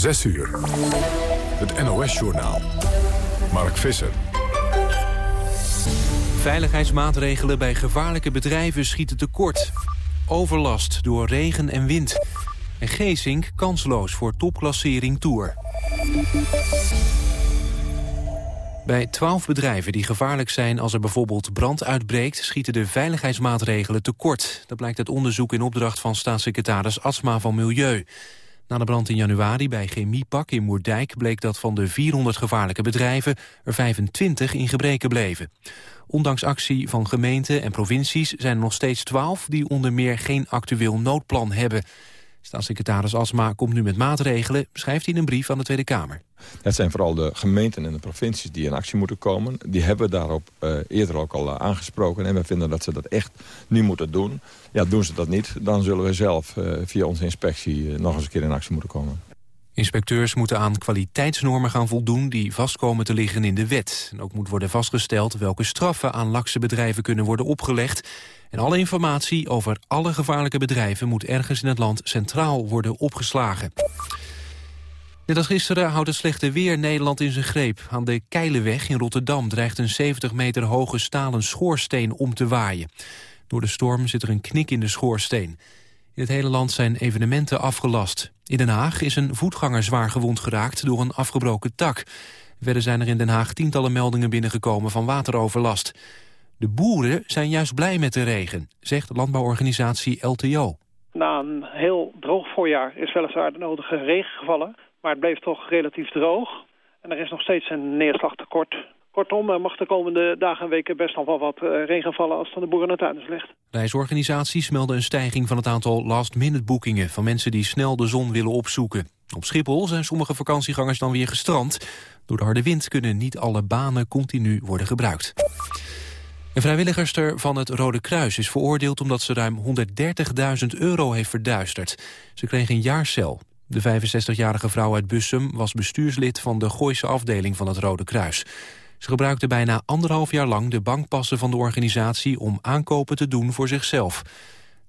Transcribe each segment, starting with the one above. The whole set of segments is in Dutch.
6 uur. Het NOS-journaal. Mark Visser. Veiligheidsmaatregelen bij gevaarlijke bedrijven schieten tekort. Overlast door regen en wind. En Geesink kansloos voor topklassering Tour. Bij twaalf bedrijven die gevaarlijk zijn als er bijvoorbeeld brand uitbreekt... schieten de veiligheidsmaatregelen tekort. Dat blijkt uit onderzoek in opdracht van staatssecretaris Asma van Milieu. Na de brand in januari bij Chemiepak in Moerdijk... bleek dat van de 400 gevaarlijke bedrijven er 25 in gebreken bleven. Ondanks actie van gemeenten en provincies zijn er nog steeds 12... die onder meer geen actueel noodplan hebben... Staatssecretaris Asma komt nu met maatregelen, schrijft hij in een brief aan de Tweede Kamer. Het zijn vooral de gemeenten en de provincies die in actie moeten komen. Die hebben daarop uh, eerder ook al uh, aangesproken en we vinden dat ze dat echt nu moeten doen. Ja, doen ze dat niet, dan zullen we zelf uh, via onze inspectie nog eens een keer in actie moeten komen. Inspecteurs moeten aan kwaliteitsnormen gaan voldoen die vastkomen te liggen in de wet. En ook moet worden vastgesteld welke straffen aan lakse bedrijven kunnen worden opgelegd. En alle informatie over alle gevaarlijke bedrijven moet ergens in het land centraal worden opgeslagen. Net als gisteren houdt het slechte weer Nederland in zijn greep. Aan de Keilenweg in Rotterdam dreigt een 70 meter hoge stalen schoorsteen om te waaien. Door de storm zit er een knik in de schoorsteen. In het hele land zijn evenementen afgelast. In Den Haag is een voetganger zwaar gewond geraakt door een afgebroken tak. Verder zijn er in Den Haag tientallen meldingen binnengekomen van wateroverlast. De boeren zijn juist blij met de regen, zegt landbouworganisatie LTO. Na een heel droog voorjaar is weliswaar de nodige regen gevallen... maar het bleef toch relatief droog. En er is nog steeds een neerslagtekort. Kortom, er mag de komende dagen en weken best nog wel wat uh, regen vallen als het aan de boeren naar tuin ligt. Reisorganisaties melden een stijging van het aantal last-minute boekingen van mensen die snel de zon willen opzoeken. Op Schiphol zijn sommige vakantiegangers dan weer gestrand. Door de harde wind kunnen niet alle banen continu worden gebruikt. Een vrijwilligster van het Rode Kruis is veroordeeld omdat ze ruim 130.000 euro heeft verduisterd. Ze kreeg een jaarcel. De 65-jarige vrouw uit Bussum was bestuurslid van de Gooise afdeling van het Rode Kruis. Ze gebruikte bijna anderhalf jaar lang de bankpassen van de organisatie om aankopen te doen voor zichzelf.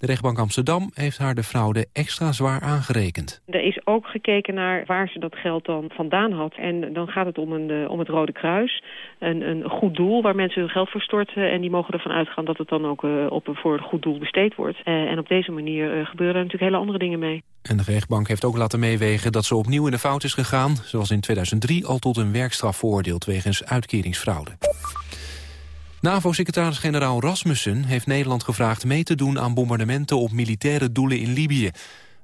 De rechtbank Amsterdam heeft haar de fraude extra zwaar aangerekend. Er is ook gekeken naar waar ze dat geld dan vandaan had. En dan gaat het om, een, eh, om het Rode Kruis. Een, een goed doel waar mensen hun geld voor storten. En die mogen ervan uitgaan dat het dan ook uh, op, voor een goed doel besteed wordt. Uh, en op deze manier gebeuren er natuurlijk hele andere dingen mee. En de rechtbank heeft ook laten meewegen dat ze opnieuw in de fout is gegaan. Zoals in 2003 al tot een werkstraf veroordeeld wegens uitkeringsfraude. NAVO-secretaris-generaal Rasmussen heeft Nederland gevraagd mee te doen aan bombardementen op militaire doelen in Libië.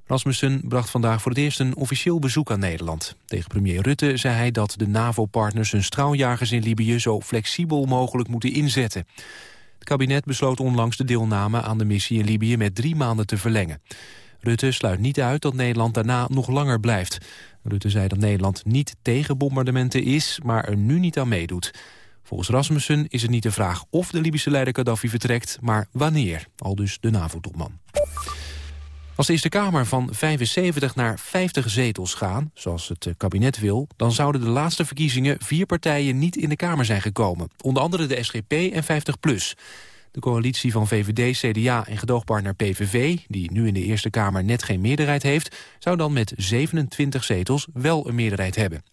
Rasmussen bracht vandaag voor het eerst een officieel bezoek aan Nederland. Tegen premier Rutte zei hij dat de NAVO-partners hun straaljagers in Libië zo flexibel mogelijk moeten inzetten. Het kabinet besloot onlangs de deelname aan de missie in Libië met drie maanden te verlengen. Rutte sluit niet uit dat Nederland daarna nog langer blijft. Rutte zei dat Nederland niet tegen bombardementen is, maar er nu niet aan meedoet. Volgens Rasmussen is het niet de vraag of de Libische leider Gaddafi vertrekt, maar wanneer, al dus de NAVO-topman. Als de Eerste Kamer van 75 naar 50 zetels gaan, zoals het kabinet wil... dan zouden de laatste verkiezingen vier partijen niet in de Kamer zijn gekomen. Onder andere de SGP en 50PLUS. De coalitie van VVD, CDA en gedoogpartner PVV... die nu in de Eerste Kamer net geen meerderheid heeft... zou dan met 27 zetels wel een meerderheid hebben.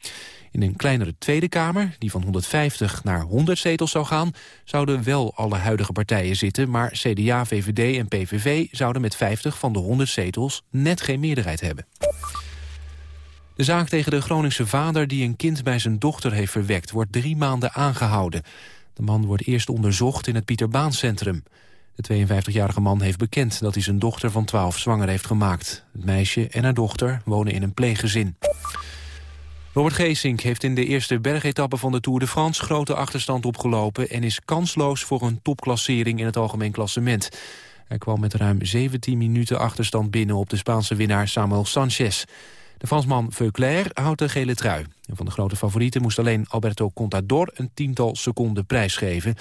In een kleinere Tweede Kamer, die van 150 naar 100 zetels zou gaan... zouden wel alle huidige partijen zitten... maar CDA, VVD en PVV zouden met 50 van de 100 zetels net geen meerderheid hebben. De zaak tegen de Groningse vader die een kind bij zijn dochter heeft verwekt... wordt drie maanden aangehouden. De man wordt eerst onderzocht in het Pieterbaancentrum. De 52-jarige man heeft bekend dat hij zijn dochter van 12 zwanger heeft gemaakt. Het meisje en haar dochter wonen in een pleeggezin. Robert Geesink heeft in de eerste bergetappe van de Tour de France grote achterstand opgelopen en is kansloos voor een topklassering in het algemeen klassement. Hij kwam met ruim 17 minuten achterstand binnen op de Spaanse winnaar Samuel Sanchez. De Fransman Veuclair houdt de gele trui. En van de grote favorieten moest alleen Alberto Contador een tiental seconden prijsgeven.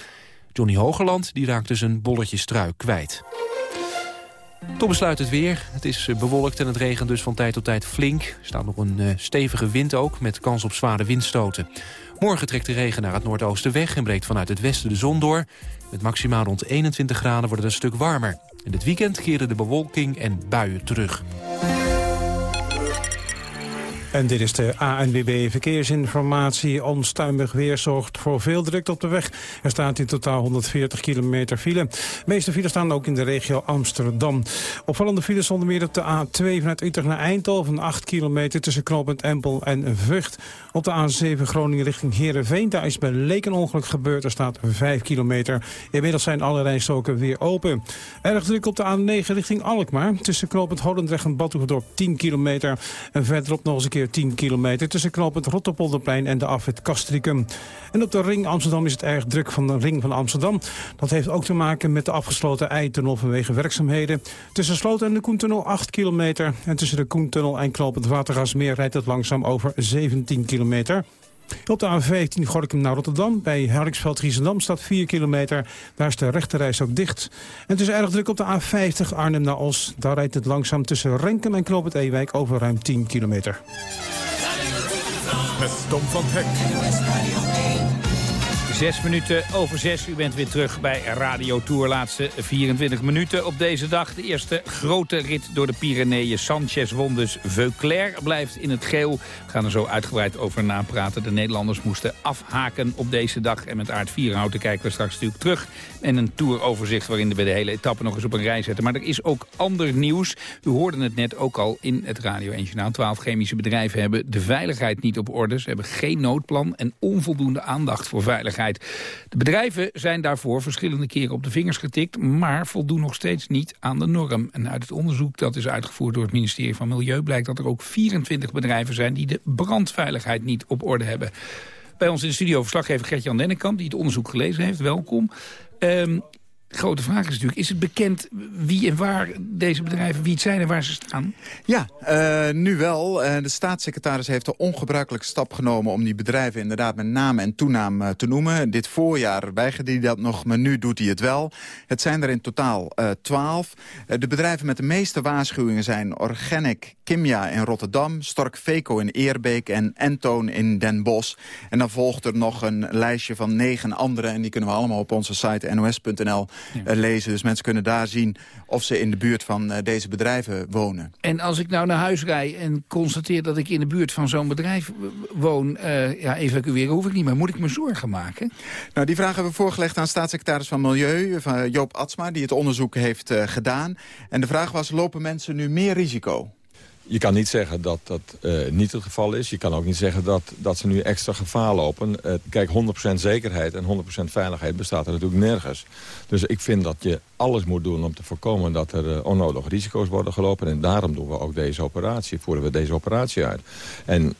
Johnny Hogerland die raakte zijn bolletjestrui kwijt. Tot besluit het weer. Het is eh, bewolkt en het regent dus van tijd tot tijd flink. Er staat nog een uh, stevige wind ook, met kans op zware windstoten. Morgen trekt de regen naar het noordoosten weg... en breekt vanuit het westen de zon door. Met maximaal rond 21 graden wordt het een stuk warmer. In het weekend keren de bewolking en buien terug. En dit is de ANWB Verkeersinformatie. Onstuimig weer zorgt voor veel druk op de weg. Er staat in totaal 140 kilometer file. De meeste files staan ook in de regio Amsterdam. Opvallende files onder meer op de A2 vanuit Utrecht naar Eindhoven. 8 kilometer tussen knooppunt Empel en Vught. Op de A7 Groningen richting Heerenveen. Daar is bij Leek een ongeluk gebeurd. Er staat 5 kilometer. Inmiddels zijn alle rijstroken weer open. Erg druk op de A9 richting Alkmaar. Tussen knooppunt Holendrecht en Badhoevedorp 10 kilometer. En verderop nog eens een keer 10 kilometer tussen knooppunt Rotterpolderplein en de afwit Castricum. En op de ring Amsterdam is het erg druk van de ring van Amsterdam. Dat heeft ook te maken met de afgesloten eitunnel vanwege werkzaamheden. Tussen Sloten en de Koentunnel 8 kilometer. En tussen de Koentunnel en knooppunt Watergasmeer rijdt het langzaam over 17 kilometer. Op de A15 Gorkum naar Rotterdam. Bij Harriksveld Giesendam staat 4 kilometer. Daar is de rechterreis ook dicht. En het is erg druk op de A50 Arnhem naar Os. Daar rijdt het langzaam tussen Renkum en Knoop het Ewijk over ruim 10 kilometer. Met Tom van Hek. Zes minuten over zes. U bent weer terug bij Radio Tour. Laatste 24 minuten op deze dag. De eerste grote rit door de Pyreneeën. Sanchez won dus. Veuclair blijft in het geel. We gaan er zo uitgebreid over napraten. De Nederlanders moesten afhaken op deze dag. En met Aard Vierhouten kijken we straks natuurlijk terug. En een touroverzicht waarin we de hele etappe nog eens op een rij zetten. Maar er is ook ander nieuws. U hoorde het net ook al in het Radio 1 Journaal. Twaalf chemische bedrijven hebben de veiligheid niet op orde. Ze hebben geen noodplan en onvoldoende aandacht voor veiligheid. De bedrijven zijn daarvoor verschillende keren op de vingers getikt... maar voldoen nog steeds niet aan de norm. En uit het onderzoek dat is uitgevoerd door het ministerie van Milieu... blijkt dat er ook 24 bedrijven zijn die de brandveiligheid niet op orde hebben. Bij ons in de studio verslaggever Gert-Jan Dennekamp... die het onderzoek gelezen heeft. Welkom. Um, grote vraag is natuurlijk, is het bekend wie en waar deze bedrijven, wie het zijn en waar ze staan? Ja, uh, nu wel. Uh, de staatssecretaris heeft de ongebruikelijke stap genomen om die bedrijven inderdaad met naam en toenaam uh, te noemen. Dit voorjaar weigerde hij dat nog, maar nu doet hij het wel. Het zijn er in totaal twaalf. de bedrijven met de meeste waarschuwingen zijn Organic Kimia in Rotterdam, Stork Veco in Eerbeek en Entoon in Den Bosch. En dan volgt er nog een lijstje van negen andere en die kunnen we allemaal op onze site nos.nl eh, lezen. Dus mensen kunnen daar zien of ze in de buurt van eh, deze bedrijven wonen. En als ik nou naar huis rij en constateer dat ik in de buurt van zo'n bedrijf woon... Uh, ja, evacueren hoef ik niet meer. Moet ik me zorgen maken? Nou, die vraag hebben we voorgelegd aan staatssecretaris van Milieu, van Joop Atsma... die het onderzoek heeft gedaan. En de vraag was, lopen mensen nu meer risico? Je kan niet zeggen dat dat uh, niet het geval is. Je kan ook niet zeggen dat, dat ze nu extra gevaar lopen. Uh, kijk, 100% zekerheid en 100% veiligheid bestaat er natuurlijk nergens. Dus ik vind dat je alles moet doen om te voorkomen dat er uh, onnodig risico's worden gelopen. En daarom doen we ook deze operatie, voeren we deze operatie uit. En,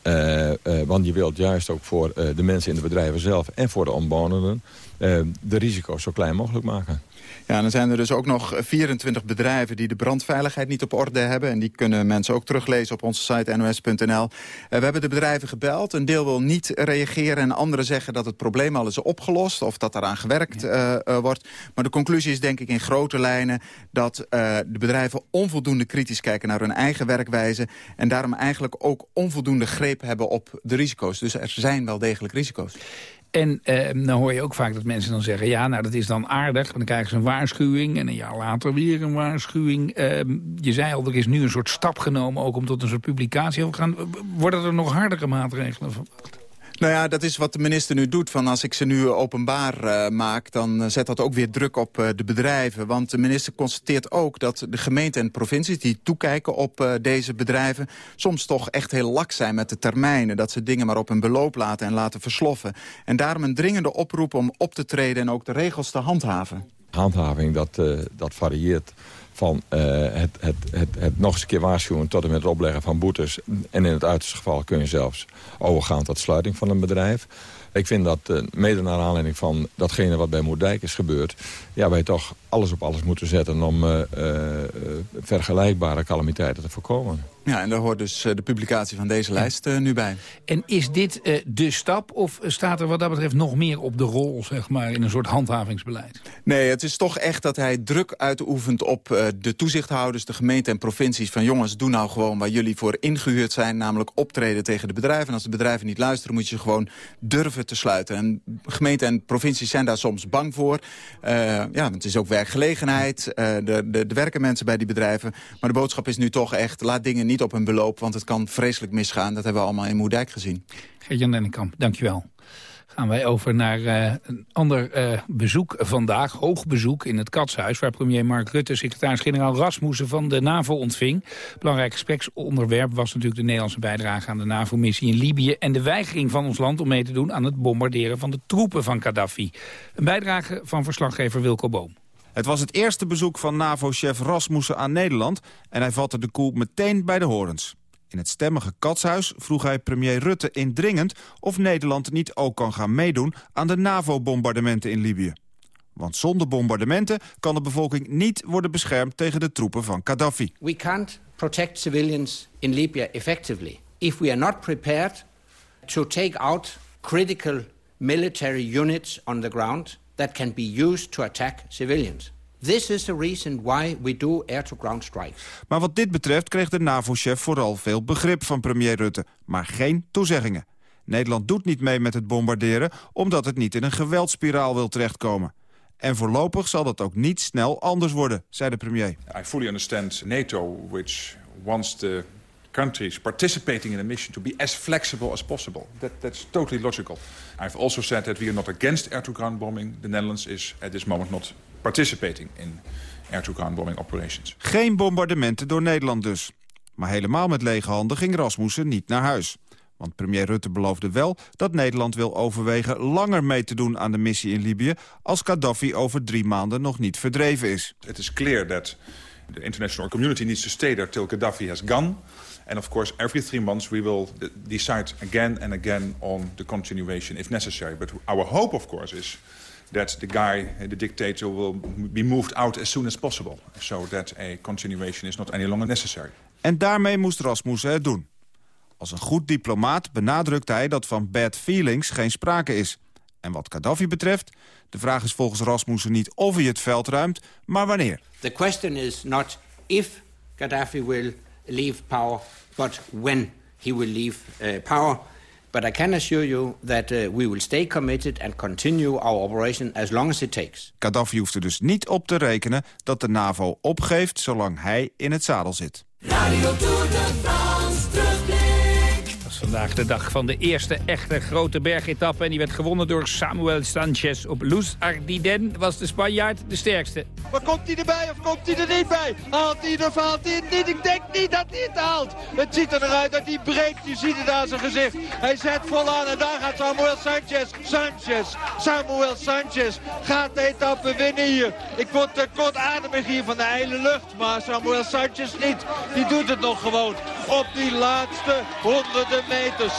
want je wilt juist ook voor de mensen in de bedrijven zelf en voor de omwonenden... de risico's zo klein mogelijk maken. Ja, dan zijn er dus ook nog 24 bedrijven die de brandveiligheid niet op orde hebben. En die kunnen mensen ook teruglezen op onze site nos.nl. Uh, we hebben de bedrijven gebeld. Een deel wil niet reageren en anderen zeggen dat het probleem al is opgelost. Of dat eraan gewerkt uh, uh, wordt. Maar de conclusie is denk ik in grote lijnen dat de bedrijven onvoldoende kritisch kijken naar hun eigen werkwijze. En daarom eigenlijk ook onvoldoende greep hebben op de risico's. Dus er zijn wel degelijk risico's. En eh, dan hoor je ook vaak dat mensen dan zeggen... ja, nou, dat is dan aardig. Dan krijgen ze een waarschuwing en een jaar later weer een waarschuwing. Eh, je zei al, er is nu een soort stap genomen... ook om tot een soort publicatie te gaan. Worden er nog hardere maatregelen verwacht? Nou ja, dat is wat de minister nu doet. Van als ik ze nu openbaar uh, maak, dan zet dat ook weer druk op uh, de bedrijven. Want de minister constateert ook dat de gemeenten en provincies... die toekijken op deze bedrijven... soms toch echt heel lak zijn met de termijnen. Dat ze dingen maar op hun beloop laten en laten versloffen. En daarom een dringende oproep om op te treden... en ook de regels te handhaven. Handhaving, dat, dat varieert van uh, het, het, het, het, nog eens een keer waarschuwen tot en met het opleggen van boetes. En in het uiterste geval kun je zelfs overgaan tot sluiting van een bedrijf. Ik vind dat, uh, mede naar aanleiding van datgene wat bij Moerdijk is gebeurd... ja, wij toch alles op alles moeten zetten om uh, vergelijkbare calamiteiten te voorkomen. Ja, en daar hoort dus de publicatie van deze lijst nu bij. En is dit de stap of staat er wat dat betreft nog meer op de rol... zeg maar, in een soort handhavingsbeleid? Nee, het is toch echt dat hij druk uitoefent op de toezichthouders... de gemeente en provincies van jongens, doe nou gewoon waar jullie voor ingehuurd zijn... namelijk optreden tegen de bedrijven. En als de bedrijven niet luisteren, moet je ze gewoon durven te sluiten. En gemeenten en provincies zijn daar soms bang voor. ja, het is ook werkgelegenheid. Uh, er werken mensen bij die bedrijven. Maar de boodschap is nu toch echt, laat dingen niet niet op hun beloop, want het kan vreselijk misgaan. Dat hebben we allemaal in Moerdijk gezien. Gert-Jan Dennekamp, dankjewel gaan wij over naar uh, een ander uh, bezoek vandaag. Hoog bezoek in het Katshuis... waar premier Mark Rutte secretaris-generaal Rasmussen van de NAVO ontving. Belangrijk gespreksonderwerp was natuurlijk de Nederlandse bijdrage... aan de NAVO-missie in Libië... en de weigering van ons land om mee te doen aan het bombarderen van de troepen van Gaddafi. Een bijdrage van verslaggever Wilco Boom. Het was het eerste bezoek van NAVO-chef Rasmussen aan Nederland... en hij vatte de koel meteen bij de horens. In het stemmige Katshuis vroeg hij premier Rutte indringend... of Nederland niet ook kan gaan meedoen aan de NAVO-bombardementen in Libië. Want zonder bombardementen kan de bevolking niet worden beschermd... tegen de troepen van Gaddafi. We can't protect civilians in Libya effectively... if we are not prepared to take out critical military units on the ground... that can be used to attack civilians. This is the reason why we do air-to-ground strikes. Maar wat dit betreft kreeg de NAVO-chef vooral veel begrip van premier Rutte, maar geen toezeggingen. Nederland doet niet mee met het bombarderen omdat het niet in een geweldspiraal wil terechtkomen. En voorlopig zal dat ook niet snel anders worden, zei de premier. I fully understand NATO, which wants the countries participating in a mission to be as flexible as possible. That, that's totally logical. I've also said that we are not against air-to-ground bombing. The Netherlands is at this moment not participating in air-to-ground bombing operations. Geen bombardementen door Nederland dus. Maar helemaal met lege handen ging Rasmussen niet naar huis. Want premier Rutte beloofde wel dat Nederland wil overwegen langer mee te doen aan de missie in Libië als Gaddafi over drie maanden nog niet verdreven is. Het is clear that the international community needs to stay there till Gaddafi has gone. And of course, every three months we will decide again and again on the continuation if necessary. But our hope, of course, is that the guy, the dictator, will be moved out as soon as possible. So that a continuation is not any longer necessary. En daarmee moest Rasmussen het doen. Als een goed diplomaat benadrukt hij dat van bad feelings geen sprake is. En wat Gaddafi betreft, de vraag is volgens Rasmussen niet of hij het veld ruimt, maar wanneer. The question is not if Gaddafi will leave power, but when he will leave uh, power. But I can assure you that uh, we will stay committed and continue our operation as long as it takes. Gaddafi hoeft er dus niet op te rekenen dat de NAVO opgeeft zolang hij in het zadel zit. Radio vandaag de dag van de eerste echte grote bergetappe. En die werd gewonnen door Samuel Sanchez op Luz Ardiden. Was de Spanjaard de sterkste. Maar komt hij erbij of komt hij er niet bij? Haalt hij of haalt hij het niet? Ik denk niet dat hij het haalt. Het ziet er eruit dat hij breekt. Je ziet het aan zijn gezicht. Hij zet vol aan en daar gaat Samuel Sanchez. Sanchez. Samuel Sanchez gaat de etappe winnen hier. Ik word uh, kortademig hier van de hele lucht. Maar Samuel Sanchez niet. Die doet het nog gewoon. Op die laatste honderden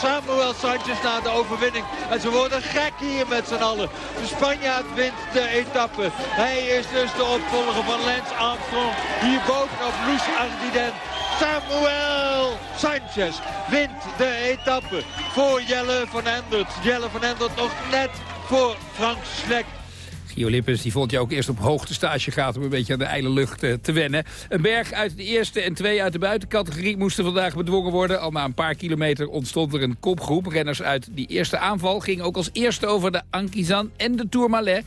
Samuel Sanchez na de overwinning. En ze worden gek hier met z'n allen. De Spanjaard wint de etappe. Hij is dus de opvolger van Lance Armstrong. Hier bovenop Loes Ardiden. Samuel Sanchez wint de etappe voor Jelle van Endert. Jelle van Endert nog net voor Frank Slek. Gio Lippens die vond je ook eerst op hoogte stage gaat... om een beetje aan de ijle lucht eh, te wennen. Een berg uit de eerste en twee uit de buitencategorie... moesten vandaag bedwongen worden. Al na een paar kilometer ontstond er een kopgroep. Renners uit die eerste aanval gingen ook als eerste over de Ankizan en de Tourmalet.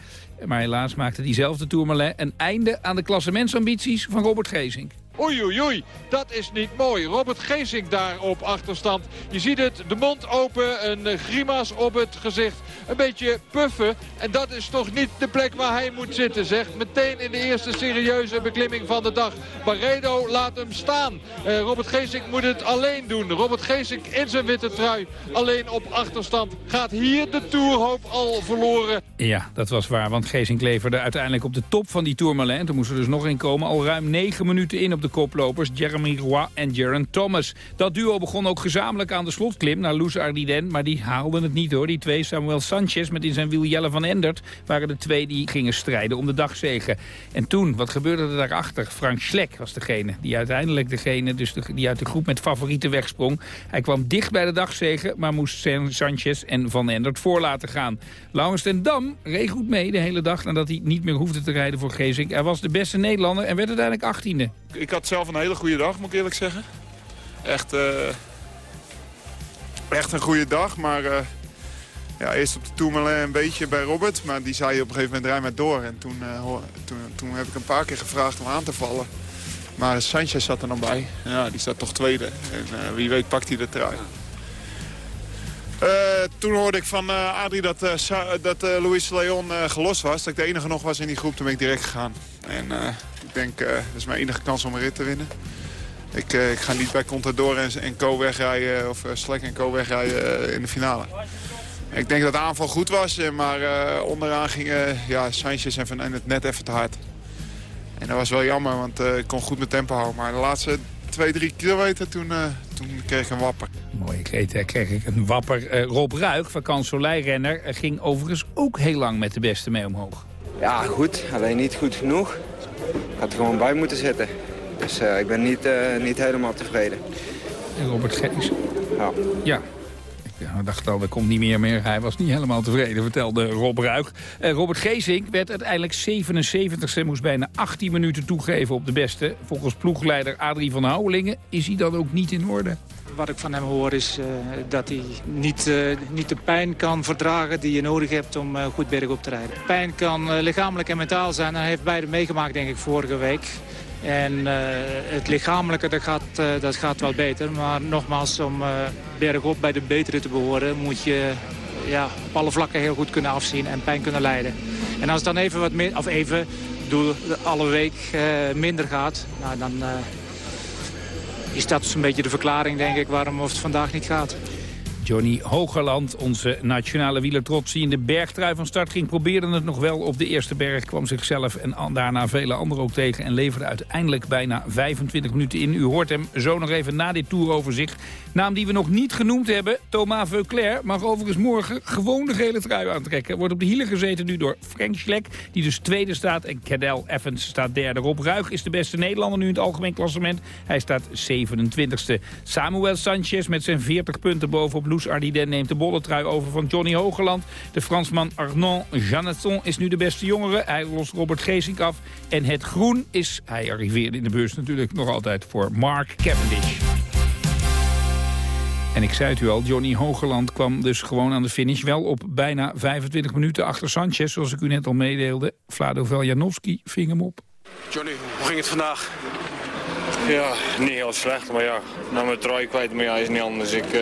Maar helaas maakte diezelfde Tourmalet een einde aan de klassementsambities van Robert Geesink. Oei, oei, oei. Dat is niet mooi. Robert Geesink daar op achterstand. Je ziet het, de mond open, een eh, grimas op het gezicht. Een beetje puffen. En dat is toch niet de plek waar hij moet zitten, zeg. Meteen in de eerste serieuze beklimming van de dag. Barredo laat hem staan. Uh, Robert Geesink moet het alleen doen. Robert Geesink in zijn witte trui. Alleen op achterstand. Gaat hier de Tourhoop al verloren. Ja, dat was waar. Want Geesink leverde uiteindelijk op de top van die Tourmalet. Toen moest er dus nog in komen. Al ruim negen minuten in op de koplopers Jeremy Roy en Jaron Thomas. Dat duo begon ook gezamenlijk aan de slotklim naar Loes Ardiden, maar die haalden het niet hoor. Die twee, Samuel Sanchez met in zijn wiel Jelle van Endert, waren de twee die gingen strijden om de dagzegen. En toen, wat gebeurde er daarachter? Frank Schlek was degene die uiteindelijk degene, dus die uit de groep met favorieten wegsprong. Hij kwam dicht bij de dagzegen, maar moest Sanchez en Van Endert voor laten gaan. Laurens ten Dam reed goed mee de hele dag nadat hij niet meer hoefde te rijden voor Gezink. Hij was de beste Nederlander en werd uiteindelijk 18e. Ik had zelf een hele goede dag, moet ik eerlijk zeggen. Echt, uh, echt een goede dag, maar uh, ja, eerst op de Tourmalet een beetje bij Robert. Maar die zei op een gegeven moment rij maar door. En toen, uh, toen, toen heb ik een paar keer gevraagd om aan te vallen. Maar Sanchez zat er nog bij. Ja, die staat toch tweede. En wie weet pakt hij de trui. toen hoorde ik van Adrie dat, dat Luis Leon gelost was. Dat ik de enige nog was in die groep. Toen ben ik direct gegaan. En ik denk, dat is mijn enige kans om een rit te winnen. Ik, ik ga niet bij Contador en, en Co wegrijden, of Slek en Co wegrijden in de finale. Ik denk dat de aanval goed was, eh, maar uh, onderaan gingen ja, Sanchez en Van het net even te hard. En dat was wel jammer, want uh, ik kon goed mijn tempo houden. Maar de laatste twee, drie kilometer, toen, uh, toen kreeg ik een wapper. Mooie kreet, kreeg ik een wapper. Rob Ruig, vakantsolijrenner, ging overigens ook heel lang met de beste mee omhoog. Ja, goed. Alleen niet goed genoeg. Ik had er gewoon bij moeten zitten. Dus ik ben niet, niet helemaal tevreden. En Robert Gees? Ja. Ja, ja, we dachten al, er komt niet meer meer. Hij was niet helemaal tevreden, vertelde Rob Ruig. Eh, Robert Geesink werd uiteindelijk 77 e moest bijna 18 minuten toegeven op de beste. Volgens ploegleider Adrie van Houwelingen is hij dan ook niet in orde. Wat ik van hem hoor is uh, dat hij niet, uh, niet de pijn kan verdragen die je nodig hebt om uh, goed bergop te rijden. Pijn kan lichamelijk en mentaal zijn. Hij heeft beide meegemaakt denk ik vorige week. En het lichamelijke dat gaat, dat gaat wel beter. Maar nogmaals, om bergop bij de betere te behoren... moet je ja, op alle vlakken heel goed kunnen afzien en pijn kunnen leiden. En als het dan even wat meer, of even, doe alle week minder gaat... Nou, dan is dat dus een beetje de verklaring, denk ik, waarom het vandaag niet gaat. Johnny Hogerland, onze nationale wielertrots die in de bergtrui van start ging... probeerde het nog wel op de eerste berg, kwam zichzelf en daarna vele anderen ook tegen... en leverde uiteindelijk bijna 25 minuten in. U hoort hem zo nog even na dit toeroverzicht. Naam die we nog niet genoemd hebben, Thomas Veuclair... mag overigens morgen gewoon de gele trui aantrekken. Wordt op de hielen gezeten nu door Frank Schleck, die dus tweede staat... en Cadel Evans staat derde. Rob Ruig is de beste Nederlander nu in het algemeen klassement. Hij staat 27ste. Samuel Sanchez met zijn 40 punten bovenop Loes Ardiden neemt de bolletrui over van Johnny Hogeland. De Fransman Arnaud Janeton is nu de beste jongere. Hij lost Robert Geesink af. En het groen is, hij arriveerde in de beurs natuurlijk nog altijd voor Mark Cavendish. En ik zei het u al, Johnny Hogeland kwam dus gewoon aan de finish. Wel op bijna 25 minuten achter Sanchez, zoals ik u net al meedeelde. Vlado Veljanovski ving hem op. Johnny, hoe ging het vandaag? Ja, niet heel slecht, maar ja, nou mijn trui kwijt, maar ja, is niet anders. Ik, uh,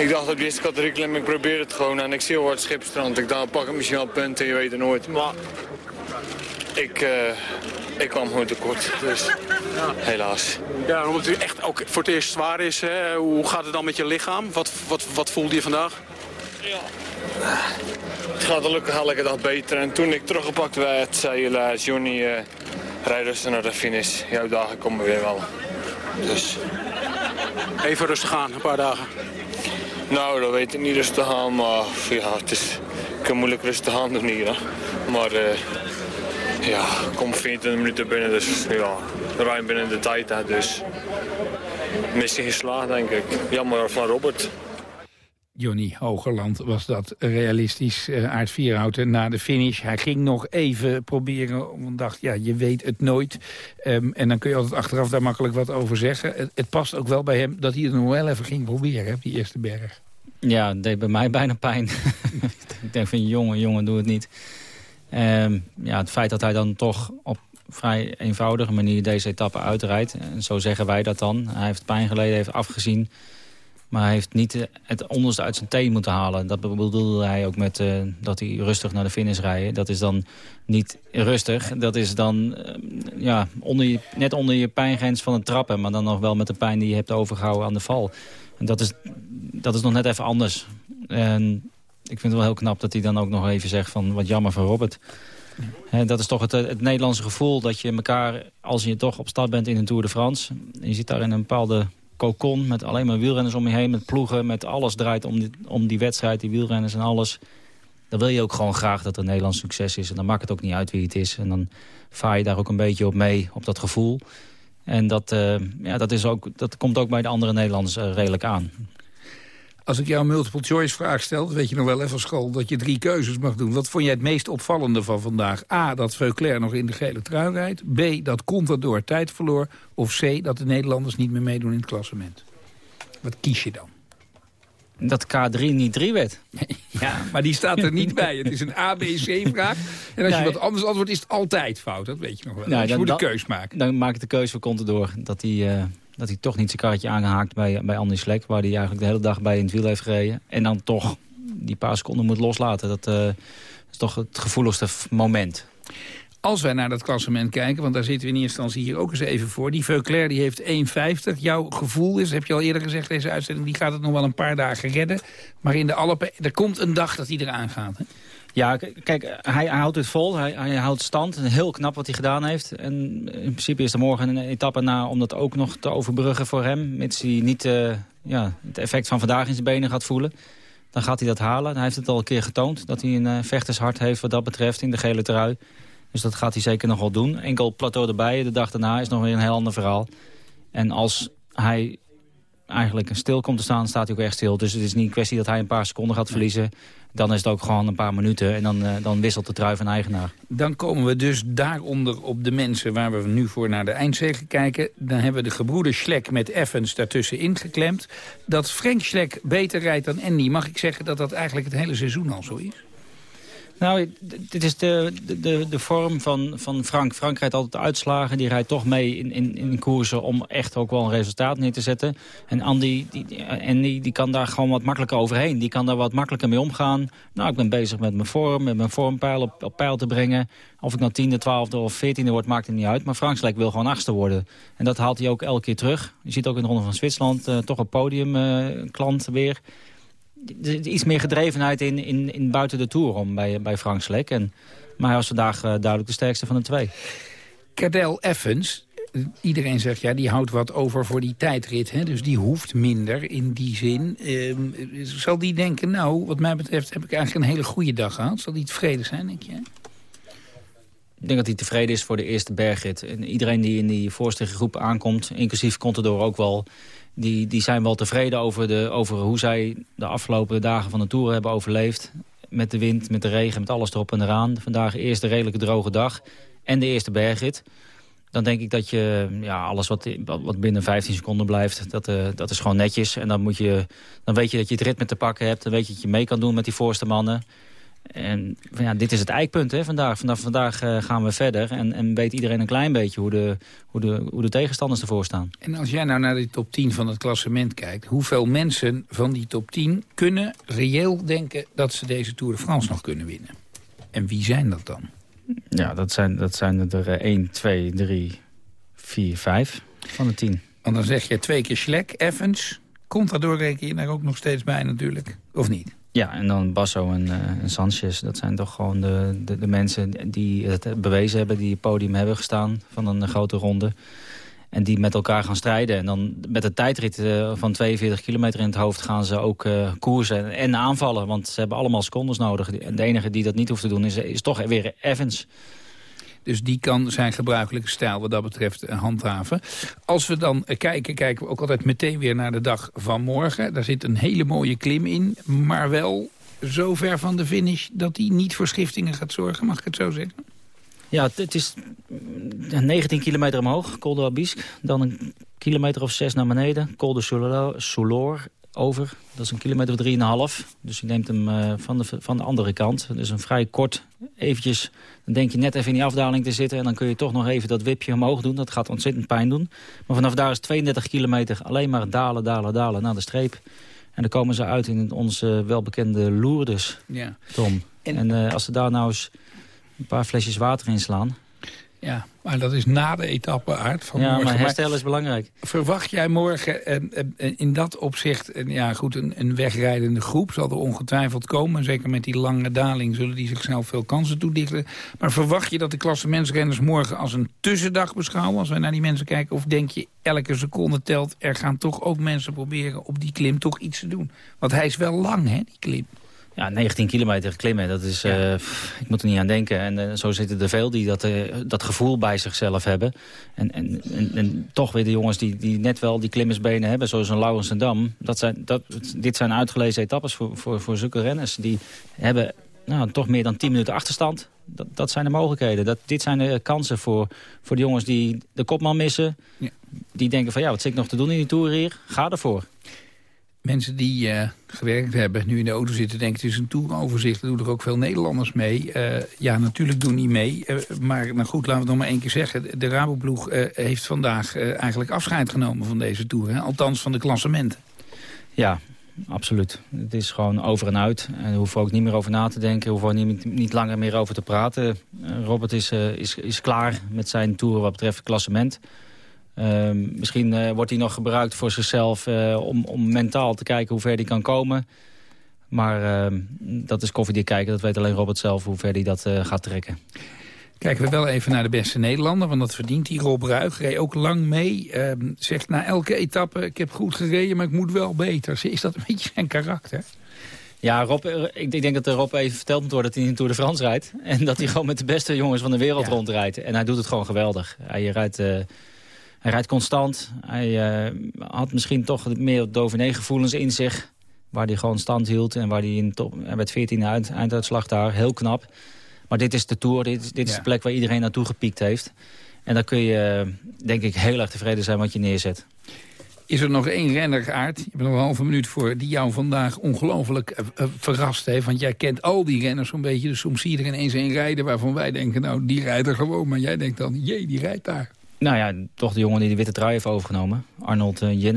ik dacht op de eerste categorie klim, ik probeer het gewoon en ik zie al het schipstrand. Ik dacht, pak ik misschien wel punten, je weet het nooit. Maar ik, uh, ik kwam gewoon tekort, dus ja. helaas. Ja, omdat het echt ook voor het eerst zwaar is, hè? hoe gaat het dan met je lichaam? Wat, wat, wat voelde je vandaag? Ja. Het gaat gelukkig elke dag beter. En toen ik teruggepakt werd, zei uh, Johnny, uh, rij rustig naar de finish. Jouw dagen komen weer wel. Dus... Even rustig aan, een paar dagen. Nou, dat weet ik niet rustig aan, maar ja, het is, kan moeilijk rustig aan doen hier. Maar uh, ja, ik kom 24 minuten binnen, dus ja, ruim binnen de tijd. Hè, dus missie geslaagd, denk ik. Jammer van Robert. Johnny Hogerland was dat realistisch. Uh, Aard Vierhouten na de finish. Hij ging nog even proberen, want dacht, ja, je weet het nooit. Um, en dan kun je altijd achteraf daar makkelijk wat over zeggen. Het, past ook wel bij hem dat hij het nog wel even ging proberen, die eerste berg. Ja, deed bij mij bijna pijn. ik denk van, jongen, jongen, doe het niet. Um, ja, het feit dat hij dan toch op vrij eenvoudige manier deze etappe uitrijdt. En zo zeggen wij dat dan. Hij heeft pijn geleden, heeft afgezien. Maar hij heeft niet het onderste uit zijn teen moeten halen. Dat bedoelde hij ook met uh, dat hij rustig naar de finish rijden. Dat is dan niet rustig. Dat is dan uh, ja, onder net onder je pijngrens van het trappen. Maar dan nog wel met de pijn die je hebt overgehouden aan de val. En dat is, dat is nog net even anders. En ik vind het wel heel knap dat hij dan ook nog even zegt van wat jammer voor Robert. Dat is toch het, het, Nederlandse gevoel dat je elkaar, als je toch op stad bent in een Tour de France... je zit daar in een bepaalde cocon met alleen maar wielrenners om je heen, met ploegen, met alles draait om die, om die wedstrijd, die wielrenners en alles. Dan wil je ook gewoon graag dat er Nederlands succes is. En dan maakt het ook niet uit wie het is. En dan vaar je daar ook een beetje op mee, op dat gevoel. En dat, uh, ja, dat, is ook, dat komt ook bij de andere Nederlanders uh, redelijk aan. Als ik jou een multiple choice vraag stel, weet je nog wel even van school... dat je drie keuzes mag doen. Wat vond jij het meest opvallende van vandaag? A, dat Veuclair nog in de gele trui rijdt. B, dat Contador tijd verloor. Of C, dat de Nederlanders niet meer meedoen in het klassement. Wat kies je dan? dat K3 niet 3 werd. Ja, maar die staat er niet bij. Het is een ABC-vraag. En als je wat anders antwoordt, is het altijd fout. Dat weet je nog wel. Nou, dus je dan- moet dan- keus maken. Dan maak ik de keuze voor Contador. Dat hij, eh, dat hij toch niet zijn karretje aangehaakt bij, bij Andy Slek. Waar hij eigenlijk de hele dag bij in het wiel heeft gereden. En dan toch die paar seconden moet loslaten. Dat eh, is toch het gevoeligste moment. Als wij naar dat klassement kijken, want daar zitten we in eerste instantie hier ook eens even voor. Die Veuclair die heeft 1,50. Jouw gevoel is, heb je al eerder gezegd deze uitzending... die gaat het nog wel een paar dagen redden. Maar in de Alpen, er komt een dag dat hij eraan gaat. Hè? Ja, kijk, hij, houdt het vol. Hij, hij houdt stand. Heel knap wat hij gedaan heeft. En in principe is er morgen een etappe na om dat ook nog te overbruggen voor hem. Mits hij niet eh, ja, het effect van vandaag in zijn benen gaat voelen. Dan gaat hij dat halen. Hij heeft het al een keer getoond. Dat hij een eh, vechtershart heeft wat dat betreft in de gele trui. Dus dat gaat hij zeker nog wel doen. Enkel plateau erbij. De dag daarna is nog weer een heel ander verhaal. En als hij eigenlijk stil komt te staan, staat hij ook echt stil. Dus het is niet een kwestie dat hij een paar seconden gaat verliezen. Dan is het ook gewoon een paar minuten. En dan, eh, dan wisselt de trui van eigenaar. Dan komen we dus daaronder op de mensen waar we nu voor naar de eindzege kijken. Dan hebben we de gebroeders Schlek met Evans daartussen ingeklemd. Dat Frank Schlek beter rijdt dan Andy, mag ik zeggen dat dat eigenlijk het hele seizoen al zo is? Nou, dit is de, de- de, de vorm van, van Frank. Frank rijdt altijd uitslagen. Die rijdt toch mee in, in, in koersen om echt ook wel een resultaat neer te zetten. En Andy die, Andy, die kan daar gewoon wat makkelijker overheen. Die kan daar wat makkelijker mee omgaan. Nou, ik ben bezig met mijn vorm, met mijn vormpeil op, op peil te brengen. Of ik nou tiende, twaalfde of veertiende word, maakt het niet uit. Maar Frank Slek wil gewoon achtste worden. En dat haalt hij ook elke keer terug. Je ziet ook in de Ronde van Zwitserland eh, toch op podium eh, weer er iets meer gedrevenheid in, in, in buiten de Tour om bij, bij Frank Slek. En, maar hij was vandaag eh, duidelijk de sterkste van de twee. Cardell Evans, eh, iedereen zegt ja, die houdt wat over voor die tijdrit. Hè? Dus die hoeft minder in die zin. Ehm, zal die denken, nou, wat mij betreft heb ik eigenlijk een hele goede dag gehad. Zal die tevreden zijn, denk je? Ik denk dat hij tevreden is voor de eerste bergrit. En iedereen die in die voorste groep aankomt, inclusief Contador ook wel... Die, die zijn wel tevreden over, de, over hoe zij de afgelopen dagen van de Tour hebben overleefd. Met de wind, met de regen, met alles erop en eraan. Vandaag eerst een redelijke droge dag en de eerste bergrit. Dan denk ik dat je ja, alles wat, wat binnen 15 seconden blijft, dat, eh, dat is gewoon netjes. En dan, moet je, dan weet je dat je het ritme te pakken hebt. Dan weet je dat je mee kan doen met die voorste mannen. En van ja, dit is het eikpunt hè, vandaag. Vanaf vandaag eh, gaan we verder en, en weet iedereen een klein beetje hoe de, hoe, de, hoe de tegenstanders ervoor staan. En als jij nou naar de top 10 van het klassement kijkt... hoeveel mensen van die top 10 kunnen reëel denken... dat ze deze Tour de France nog kunnen winnen? En wie zijn dat dan? Ja, dat zijn, dat zijn er eh, 1, 2, 3, 4, 5 van de 10. Want dan zeg je twee keer Schlek, Evans... Contador reken je daar ook nog steeds bij natuurlijk. Of niet? Ja, en dan Basso en, uh, en Sanchez. Dat zijn toch gewoon de, de, de, mensen die het bewezen hebben... die het podium hebben gestaan van een grote ronde. En die met elkaar gaan strijden. En dan met de tijdrit uh, van 42 kilometer in het hoofd... gaan ze ook uh, koersen en aanvallen. Want ze hebben allemaal secondes nodig. En de enige die dat niet hoeft te doen is, is toch weer Evans... Dus die kan zijn gebruikelijke stijl wat dat betreft handhaven. Als we dan kijken, kijken we ook altijd meteen weer naar de dag van morgen. Daar zit een hele mooie klim in, maar wel zo ver van de finish... dat die niet voor schiftingen gaat zorgen, mag ik het zo zeggen? Ja, het is 19 kilometer omhoog, Col de Abisk. Dan een kilometer of zes naar beneden, Col de Soulor over. Dat is een kilometer of 3,5. Dus je neemt hem uh, van, de, van de andere kant. Dus een vrij kort, eventjes, dan denk je net even in die afdaling te zitten... en dan kun je toch nog even dat wipje omhoog doen. Dat gaat ontzettend pijn doen. Maar vanaf daar is 32 kilometer alleen maar dalen, dalen, dalen naar de streep. En dan komen ze uit in onze welbekende Lourdes, ja. Tom. En, en uh, als ze daar nou eens een paar flesjes water in slaan... Ja, maar dat is na de etappe, Aard, van ja, morgen. maar herstel is belangrijk. Verwacht jij morgen eh, in dat opzicht eh, ja, goed, een, een, wegrijdende groep? Zal er ongetwijfeld komen. Zeker met die lange daling zullen die zichzelf veel kansen toedichten. Maar verwacht je dat de klassementsrenners morgen als een tussendag beschouwen? Als we naar die mensen kijken? Of denk je elke seconde telt, er gaan toch ook mensen proberen op die klim toch iets te doen? Want hij is wel lang, hè, die klim. Ja, 19 kilometer klimmen, dat is, ja. uh, ik moet er niet aan denken. En uh, zo zitten er veel die dat, uh, dat gevoel bij zichzelf hebben. En, en, en, en, toch weer de jongens die, die net wel die klimmersbenen hebben, zoals een Laurens en Dam. Dat zijn, dat, dit zijn uitgelezen etappes voor, voor, voor zulke renners. Die hebben nou, toch meer dan 10 minuten achterstand. Dat, dat zijn de mogelijkheden. Dat, dit zijn de kansen voor, voor de jongens die de kopman missen. Ja. Die denken van ja, wat zit ik nog te doen in die Tour hier? Ga ervoor. Mensen die uh, gewerkt hebben, nu in de auto zitten... denken het is een toeroverzicht, daar doen er ook veel Nederlanders mee. Uh, ja, natuurlijk doen die mee. Uh, maar nou goed, laten we het nog maar één keer zeggen. De Raboploeg heeft vandaag eigenlijk afscheid genomen van deze Tour. Hè? Althans van de klassementen. Ja, absoluut. Het is gewoon over en uit. En daar hoeven we ook niet meer over na te denken. Hoeven we niet, niet langer meer over te praten. Robert is, is, is klaar met zijn Tour wat betreft klassement... Ehm, misschien uh, wordt hij nog gebruikt voor zichzelf uh, om, om mentaal te kijken hoe ver hij kan komen. Maar uh, dat is koffiedik kijken. Dat weet alleen Robert zelf hoe ver hij dat uh, gaat trekken. Kijken we wel even naar de beste Nederlander, want dat verdient hij. Rob Ruig reed ook lang mee. Ehm, zegt na elke etappe, ik heb goed gereden, maar ik moet wel beter. Is dat een beetje zijn karakter? Ja, Rob, ik denk dat Rob even verteld moet worden dat hij in Tour de France rijdt. En dat hij gewoon met de beste jongens van de wereld ja. rondrijdt. En hij doet het gewoon geweldig. Hij rijdt hij rijdt constant. Hij uh, had misschien toch meer Dauphiné-gevoelens in zich. Waar hij gewoon stand hield. En waar hij in top... Werd 14 uit, einduitslag daar. Heel knap. Maar dit is de Tour. Dit, dit is de plek waar iedereen naartoe gepiekt heeft. En dan kun je, denk ik, heel erg tevreden zijn wat je neerzet. Is er nog één renner, Aard, je hebt nog een halve minuut voor... die jou vandaag ongelooflijk uh, verrast heeft? Want jij kent al die renners zo'n beetje. Dus soms zie je er ineens een rijden waarvan wij denken... nou, die rijdt er gewoon. Maar jij denkt dan, jee, die rijdt daar. Nou ja, toch de jongen die de witte trui heeft overgenomen. Arnold uh,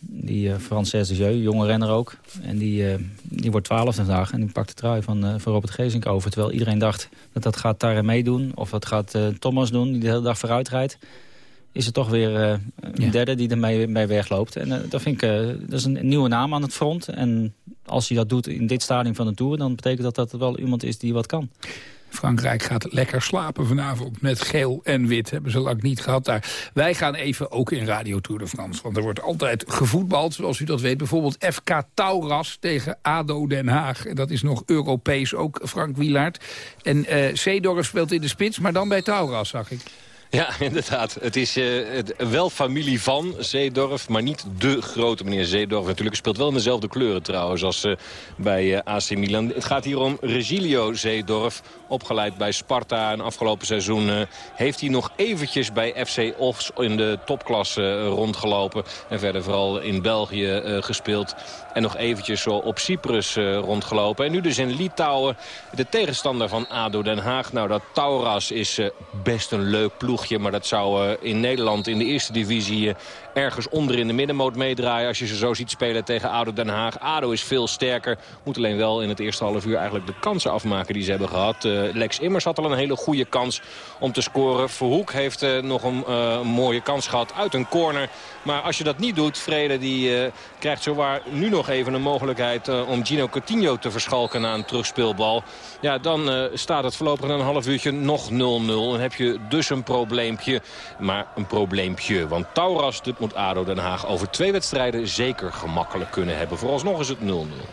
die uh, Frances de jonge renner ook. En die, uh, die wordt twaalfde vandaag en die pakt de trui van, uh, van Robert Gezink over. Terwijl iedereen dacht dat dat gaat Tarre meedoen. Of dat gaat Thomas doen, die de hele dag vooruit rijdt. Is er toch weer een ja. derde die ermee mee wegloopt. En dat vind ik, dat is een nieuwe naam aan het front. En als hij dat doet in dit stadium van de Tour... dan betekent dat dat er wel iemand is die wat kan. Frankrijk gaat lekker slapen vanavond met geel en wit. Hebben ze lang niet gehad daar. Wij gaan even ook in Radio Tour de France. Want er wordt altijd gevoetbald, zoals u dat weet. Bijvoorbeeld FK Tauras tegen ADO Den Haag. Dat is nog Europees ook, Frank Wielaert. En uh, speelt in de spits, maar dan bij Tauras, zag ik. Ja, inderdaad. Het is het, wel familie van Zeedorf, maar niet de grote meneer Zeedorf. Natuurlijk speelt wel in dezelfde kleuren trouwens als uh, bij AC Milan. Het gaat hier om Regilio Zeedorf, opgeleid bij Sparta. En afgelopen seizoen heeft hij nog eventjes bij FC Os in de topklasse rondgelopen. En verder vooral in België gespeeld. En nog eventjes op Cyprus rondgelopen. En nu dus in Litouwen, de tegenstander van ADO Den Haag. Nou, dat Tauras is best een leuk ploeg maar dat zou in Nederland in de eerste divisie ergens onder in de middenmoot meedraaien. Als je ze zo ziet spelen tegen ADO Den Haag. ADO is veel sterker. Moet alleen wel in het eerste half uur eigenlijk de kansen afmaken die ze hebben gehad. Uh, Lex Immers had al een hele goede kans om te scoren. Verhoek heeft nog een mooie kans gehad uit een corner. Maar als je dat niet doet, Vrede die krijgt zowaar nu nog even een mogelijkheid... om Gino Coutinho te verschalken na een terugspeelbal. Ja, dan staat het voorlopig een half uurtje nog 0-0. En heb je dus een probleempje. Maar een probleempje. Want Tauras, dit moet ADO Den Haag over twee wedstrijden zeker gemakkelijk kunnen hebben. Vooralsnog is het 0-0.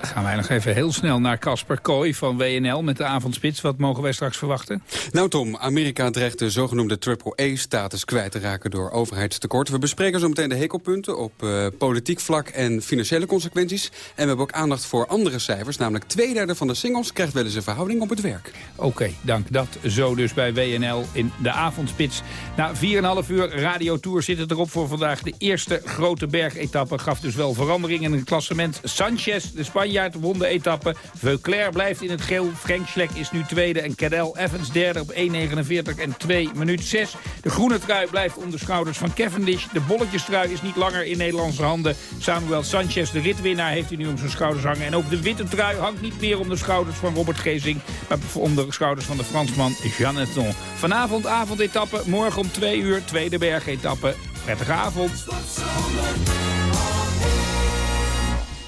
Gaan wij nog even heel snel naar Casper Kooi van WNL met de avondspits. Wat mogen wij straks verwachten? Nou Tom, Amerika dreigt de zogenoemde triple-A-status kwijt te raken door overheidstekort. We bespreken zo meteen de op uh, politiek vlak en financiële consequenties. En we hebben ook aandacht voor andere cijfers. Namelijk twee derde van de singles krijgt wel eens een verhouding op het werk. Oké, dank. Dat zo dus bij WNL in de avondspits. Na 4,5 uur radiotour zit het erop voor vandaag. De eerste grote bergetappe gaf dus wel verandering in het klassement. Sanchez, de Spanjaard, won de etappe. Veuclair blijft in het geel. Frank Schleck is nu tweede. En Cadel Evans derde op 1.49 en 2 minuut 6. De groene trui blijft om de schouders van Cavendish. De bolletjestrui is niet langer in Nederlandse handen. Samuel Sanchez, de ritwinnaar, heeft hij nu om zijn schouders hangen. En ook de witte trui hangt niet meer om de schouders van Robert Gezing... maar om de schouders van de Fransman Jeannetton. Vanavond avondetappe, morgen om 2 uur, tweede bergetappe. Prettige avond.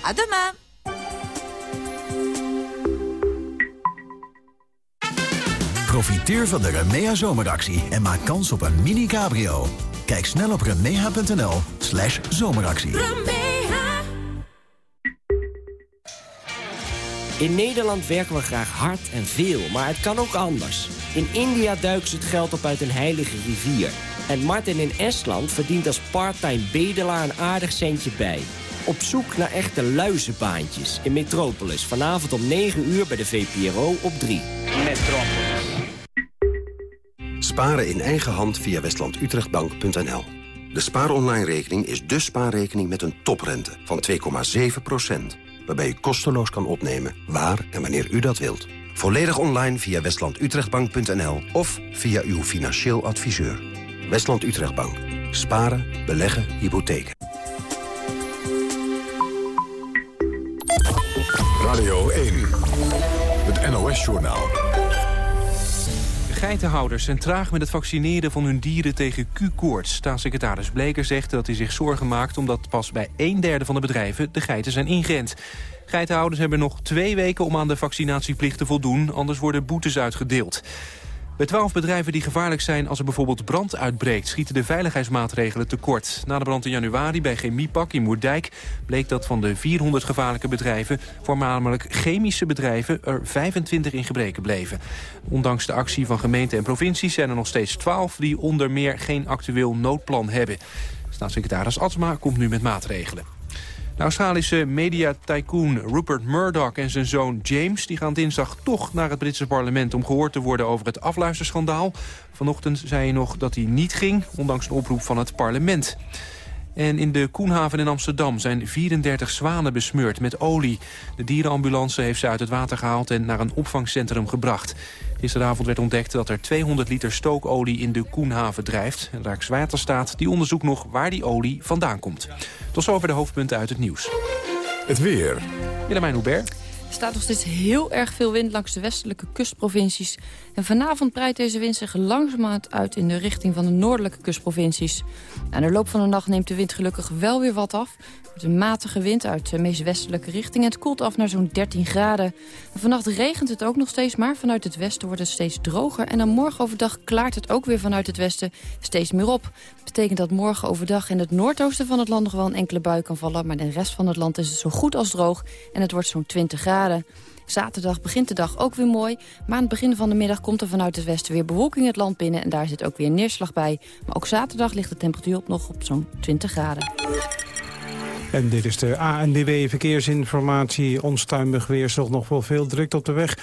À demain. Profiteer van de Remea zomeractie en maak kans op een mini cabrio. Kijk snel op remea.nl slash zomeractie. In Nederland werken we graag hard en veel, maar het kan ook anders. In India duiken ze het geld op uit een heilige rivier. En Martin in Estland verdient als parttime bedelaar een aardig centje bij. Op zoek naar echte luizenbaantjes in Metropolis. Vanavond om 9 uur bij de VPRO op 3. Metropolis. Sparen in eigen hand via westlandutrechtbank.nl De SpaarOnline-rekening is de spaarrekening met een toprente van 2,7% waarbij u kosteloos kan opnemen waar en wanneer u dat wilt. Volledig online via westlandutrechtbank.nl of via uw financieel adviseur. Westland Utrechtbank. Sparen, beleggen, hypotheken. Radio 1. Het NOS-journaal. Geitenhouders zijn traag met het vaccineren van hun dieren tegen Q-koorts. Staatssecretaris Bleker zegt dat hij zich zorgen maakt... omdat pas bij een derde van de bedrijven de geiten zijn ingeënt. Geitenhouders hebben nog twee weken om aan de vaccinatieplicht te voldoen... anders worden boetes uitgedeeld. Bij twaalf bedrijven die gevaarlijk zijn als er bijvoorbeeld brand uitbreekt... schieten de veiligheidsmaatregelen tekort. Na de brand in januari bij Chemiepak in Moerdijk... bleek dat van de 400 gevaarlijke bedrijven... voornamelijk chemische bedrijven er 25 in gebreken bleven. Ondanks de actie van gemeenten en provincies... zijn er nog steeds 12 die onder meer geen actueel noodplan hebben. Staatssecretaris Atsma komt nu met maatregelen. De Australische media-tycoon Rupert Murdoch en zijn zoon James... die gaan dinsdag toch naar het Britse parlement om gehoord te worden over het afluisterschandaal. Vanochtend zei hij nog dat hij niet ging, ondanks een oproep van het parlement. En in de Koenhaven in Amsterdam zijn 34 zwanen besmeurd met olie. De dierenambulance heeft ze uit het water gehaald en naar een opvangcentrum gebracht. Gisteravond werd ontdekt dat er 200 liter stookolie in de Koenhaven drijft. En Rijkswaterstaat die onderzoekt nog waar die olie vandaan komt. Tot zover de hoofdpunten uit het nieuws. Het weer. Willemijn Hubert. Er staat nog steeds heel erg veel wind langs de westelijke kustprovincies. En vanavond breidt deze wind zich langzamerhand uit in de richting van de noordelijke kustprovincies. Aan de loop van de nacht neemt de wind gelukkig wel weer wat af. Een matige wind uit de meest westelijke richting. Het koelt af naar zo'n 13 graden. En vannacht regent het ook nog steeds, maar vanuit het westen wordt het steeds droger. En dan morgen overdag klaart het ook weer vanuit het westen steeds meer op. Dat betekent dat morgen overdag in het noordoosten van het land nog wel een enkele bui kan vallen. Maar de rest van het land is het zo goed als droog. En het wordt zo'n 20 graden. Zaterdag begint de dag ook weer mooi. Maar aan het begin van de middag komt er vanuit het westen weer bewolking het land binnen. En daar zit ook weer neerslag bij. Maar ook zaterdag ligt de temperatuur op nog op zo'n 20 graden. En dit is de ANDW Verkeersinformatie. Onstuimig weer, nog wel veel druk op de weg.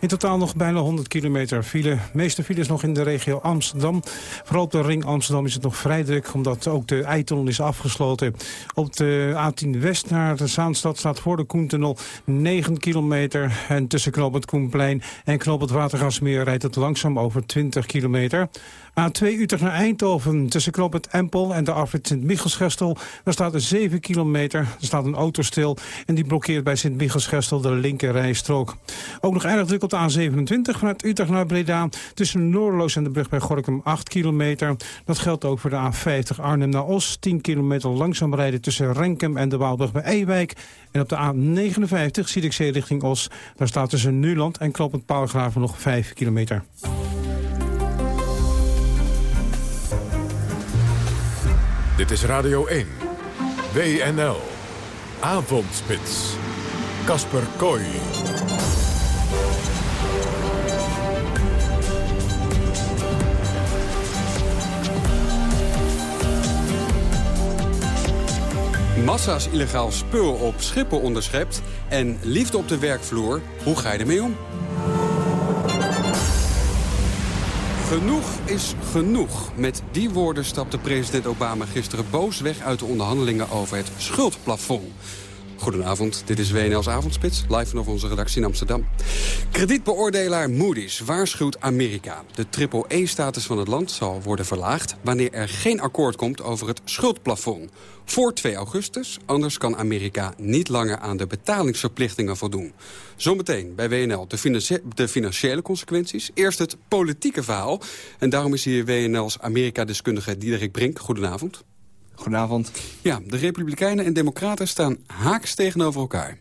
In totaal nog bijna 100 kilometer file. De meeste files nog in de regio Amsterdam. Vooral op de ring Amsterdam is het nog vrij druk... omdat ook de Eitunnel is afgesloten. Op de A10 West naar de Zaanstad staat voor de Koentunnel 9 kilometer. En tussen Knoop het Koenplein en Knoop het Watergasmeer... rijdt het langzaam over 20 kilometer. A2 Utrecht naar Eindhoven tussen Knoop Empel en de afrit Sint-Michelsgestel. Daar staat er 7 kilometer. Er staat een auto stil en die blokkeert bij Sint-Michelsgestel de linker rijstrook. Ook nog erg druk op de A27 vanuit Utrecht naar Breda. Tussen Noorloos en de brug bij Gorkum 8 kilometer. Dat geldt ook voor de A50 Arnhem naar Os. 10 kilometer langzaam rijden tussen Renkum en de Waalbrug bij Ewijk. En op de A59 Zierikzee richting Os. Daar staat tussen Nuland en Kloppend Paalgraven nog 5 kilometer. Dit is Radio 1. WNL. Avondspits. Kasper Kooi. Massa's illegaal spul op schippen onderschept en liefde op de werkvloer. Hoe ga je ermee om? Genoeg is genoeg. Met die woorden stapte president Obama gisteren boos weg uit de onderhandelingen over het schuldplafond. Goedenavond, dit is WNL's Avondspits, live vanaf onze redactie in Amsterdam. Kredietbeoordelaar Moody's waarschuwt Amerika. De triple-E-status van het land zal worden verlaagd... wanneer er geen akkoord komt over het schuldplafond. Voor 2 augustus, anders kan Amerika niet langer aan de betalingsverplichtingen voldoen. Zometeen bij WNL de, de financiële consequenties. Eerst het politieke verhaal. En daarom is hier WNL's Amerika-deskundige Diederik Brink. Goedenavond. Goedenavond. Ja, de Republikeinen en Democraten staan haaks tegenover elkaar.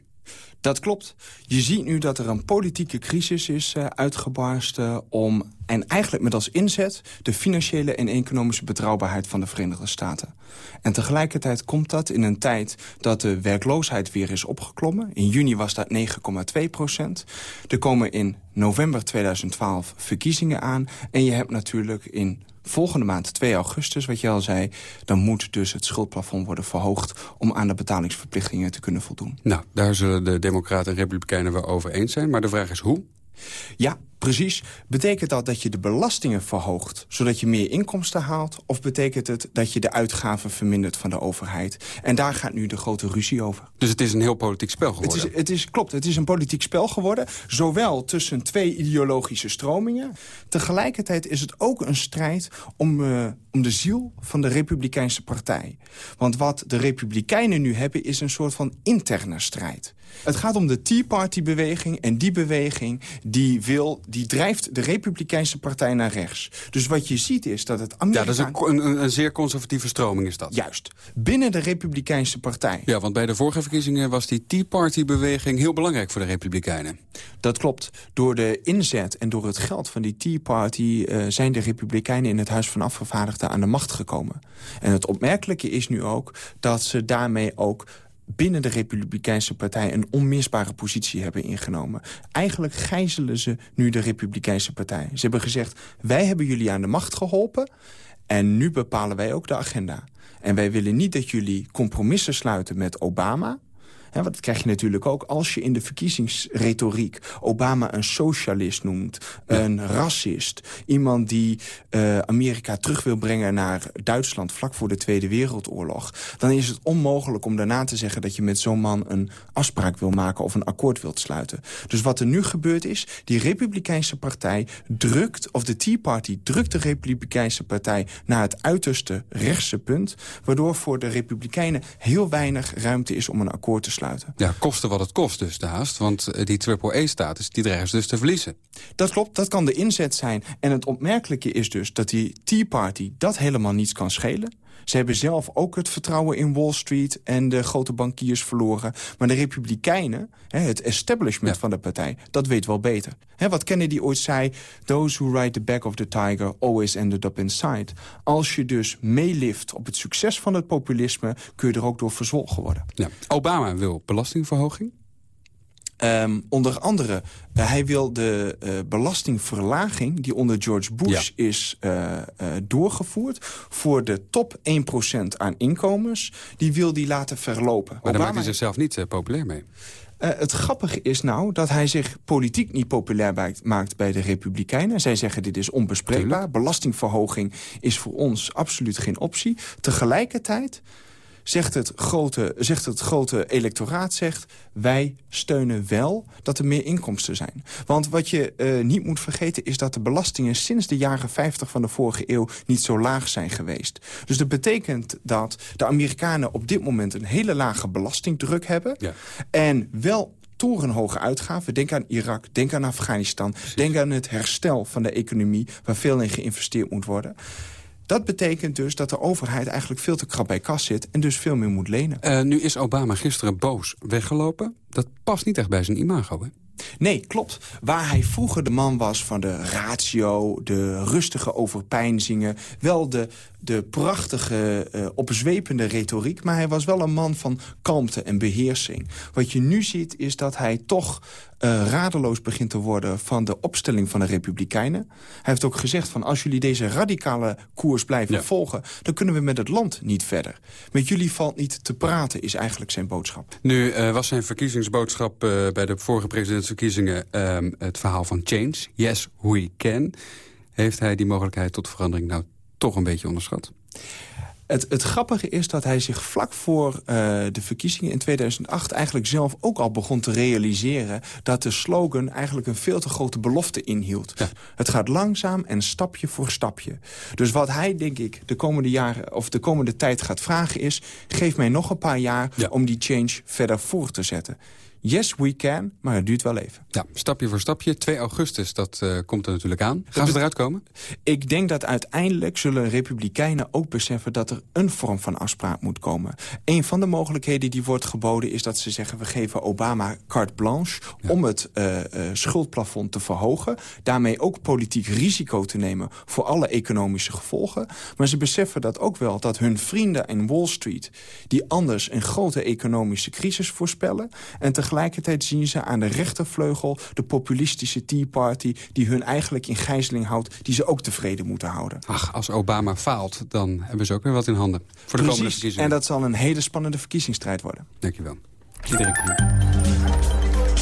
Dat klopt. Je ziet nu dat er een politieke crisis is uh, uitgebarst uh, om... en eigenlijk met als inzet de financiële en economische betrouwbaarheid van de Verenigde Staten. En tegelijkertijd komt dat in een tijd dat de werkloosheid weer is opgeklommen. In juni was dat 9,2 procent. Er komen in november 2012 verkiezingen aan. En je hebt natuurlijk in volgende maand, 2 augustus, wat je al zei... dan moet dus het schuldplafond worden verhoogd... om aan de betalingsverplichtingen te kunnen voldoen. Nou, daar zullen de democraten en republikeinen wel over eens zijn. Maar de vraag is hoe? Ja, Precies. Betekent dat dat je de belastingen verhoogt... zodat je meer inkomsten haalt? Of betekent het dat je de uitgaven vermindert van de overheid? En daar gaat nu de grote ruzie over. Dus het is een heel politiek spel geworden? Het is, het is, klopt, het is een politiek spel geworden. Zowel tussen twee ideologische stromingen. Tegelijkertijd is het ook een strijd om, uh, om de ziel van de Republikeinse partij. Want wat de Republikeinen nu hebben is een soort van interne strijd. Het gaat om de Tea Party-beweging. En die beweging die wil, die drijft de Republikeinse partij naar rechts. Dus wat je ziet is dat het Amerikaan... Ja, dat is een, een, een, zeer conservatieve stroming is dat. Juist. Binnen de Republikeinse partij. Ja, want bij de vorige verkiezingen was die Tea Party-beweging... heel belangrijk voor de Republikeinen. Dat klopt. Door de inzet en door het geld van die Tea Party... Uh, zijn de Republikeinen in het Huis van Afgevaardigden aan de macht gekomen. En het opmerkelijke is nu ook dat ze daarmee ook binnen de Republikeinse Partij een onmisbare positie hebben ingenomen. Eigenlijk gijzelen ze nu de Republikeinse Partij. Ze hebben gezegd, wij hebben jullie aan de macht geholpen... en nu bepalen wij ook de agenda. En wij willen niet dat jullie compromissen sluiten met Obama... He, want dat krijg je natuurlijk ook als je in de verkiezingsretoriek... Obama een socialist noemt, een racist. Iemand die uh, Amerika terug wil brengen naar Duitsland... vlak voor de Tweede Wereldoorlog. Dan is het onmogelijk om daarna te zeggen... dat je met zo'n man een afspraak wil maken of een akkoord wilt sluiten. Dus wat er nu gebeurt is, die Republikeinse partij drukt... of de Tea Party drukt de Republikeinse partij naar het uiterste rechtse punt... waardoor voor de Republikeinen heel weinig ruimte is om een akkoord te sluiten sluiten. Ja, kosten wat het kost dus de haast. Want eh, die triple-E-status, die dreigen ze dus te verliezen. Dat klopt, dat kan de inzet zijn. En het opmerkelijke is dus dat die Tea Party dat helemaal niets kan schelen. Ze hebben zelf ook het vertrouwen in Wall Street en de grote bankiers verloren. Maar de Republikeinen, het establishment van de partij, dat weet wel beter. Wat Kennedy ooit zei, those who ride the back of the tiger always ended up inside. Als je dus meelift op het succes van het populisme, kun je er ook door verzwolgen worden. Ja. Obama wil belastingverhoging. Um, onder andere, uh, hij wil de uh, belastingverlaging... die onder George Bush ja. is uh, doorgevoerd... voor de top 1% aan inkomens, die wil die laten verlopen. Maar Obama... daar maakt hij zichzelf niet populair mee. Uh, het grappige is nou dat hij zich politiek niet populair maakt bij de Republikeinen. Zij zeggen dit is onbespreekbaar. Belastingverhoging is voor ons absoluut geen optie. Tegelijkertijd zegt het grote, zegt het grote electoraat zegt... wij steunen wel dat er meer inkomsten zijn. Want wat je uh, niet moet vergeten is dat de belastingen... sinds de jaren 50 van de vorige eeuw niet zo laag zijn geweest. Dus dat betekent dat de Amerikanen op dit moment... een hele lage belastingdruk hebben... Ja. en wel torenhoge uitgaven. Denk aan Irak, denk aan Afghanistan. Precies. Denk aan het herstel van de economie... waar veel in geïnvesteerd moet worden. Dat betekent dus dat de overheid eigenlijk veel te krap bij kas zit... en dus veel meer moet lenen. Uh, nu is Obama gisteren boos weggelopen. Dat past niet echt bij zijn imago, hè? Nee, klopt. Waar hij vroeger de man was van de ratio, de rustige overpeinzingen... wel de, de prachtige, uh, opzwepende retoriek... maar hij was wel een man van kalmte en beheersing. Wat je nu ziet is dat hij toch uh, radeloos begint te worden... van de opstelling van de Republikeinen. Hij heeft ook gezegd van als jullie deze radicale koers blijven ja. volgen... dan kunnen we met het land niet verder. Met jullie valt niet te praten, is eigenlijk zijn boodschap. Nu uh, was zijn verkiezingsboodschap bij de vorige presidentsverkiezingen... Um, het verhaal van change, yes we can. Heeft hij die mogelijkheid tot verandering nou toch een beetje onderschat? Het, het grappige is dat hij zich vlak voor uh, de verkiezingen in 2008... eigenlijk zelf ook al begon te realiseren... dat de slogan eigenlijk een veel te grote belofte inhield. Ja. Het gaat langzaam en stapje voor stapje. Dus wat hij, denk ik, de komende jaren of de komende tijd gaat vragen is... geef mij nog een paar jaar ja. om die change verder voor te zetten. Yes, we can, maar het duurt wel even. Ja, stapje voor stapje. 2 augustus, dat uh, komt er natuurlijk aan. Gaan ze eruit komen? Ik denk dat uiteindelijk zullen republikeinen ook beseffen... dat er een vorm van afspraak moet komen. Een van de mogelijkheden die wordt geboden is dat ze zeggen... we geven Obama carte blanche ja. om het uh, uh, schuldplafond te verhogen. Daarmee ook politiek risico te nemen voor alle economische gevolgen. Maar ze beseffen dat ook wel dat hun vrienden in Wall Street... die anders een grote economische crisis voorspellen... en tegelijkertijd zien ze aan de rechtervleugel de populistische Tea Party... die hun eigenlijk in gijzeling houdt, die ze ook tevreden moeten houden. Ach, als Obama faalt, dan hebben ze ook weer wat in handen. Voor de Precies, komende verkiezingen. en dat zal een hele spannende verkiezingsstrijd worden. Dankjewel. Iedereen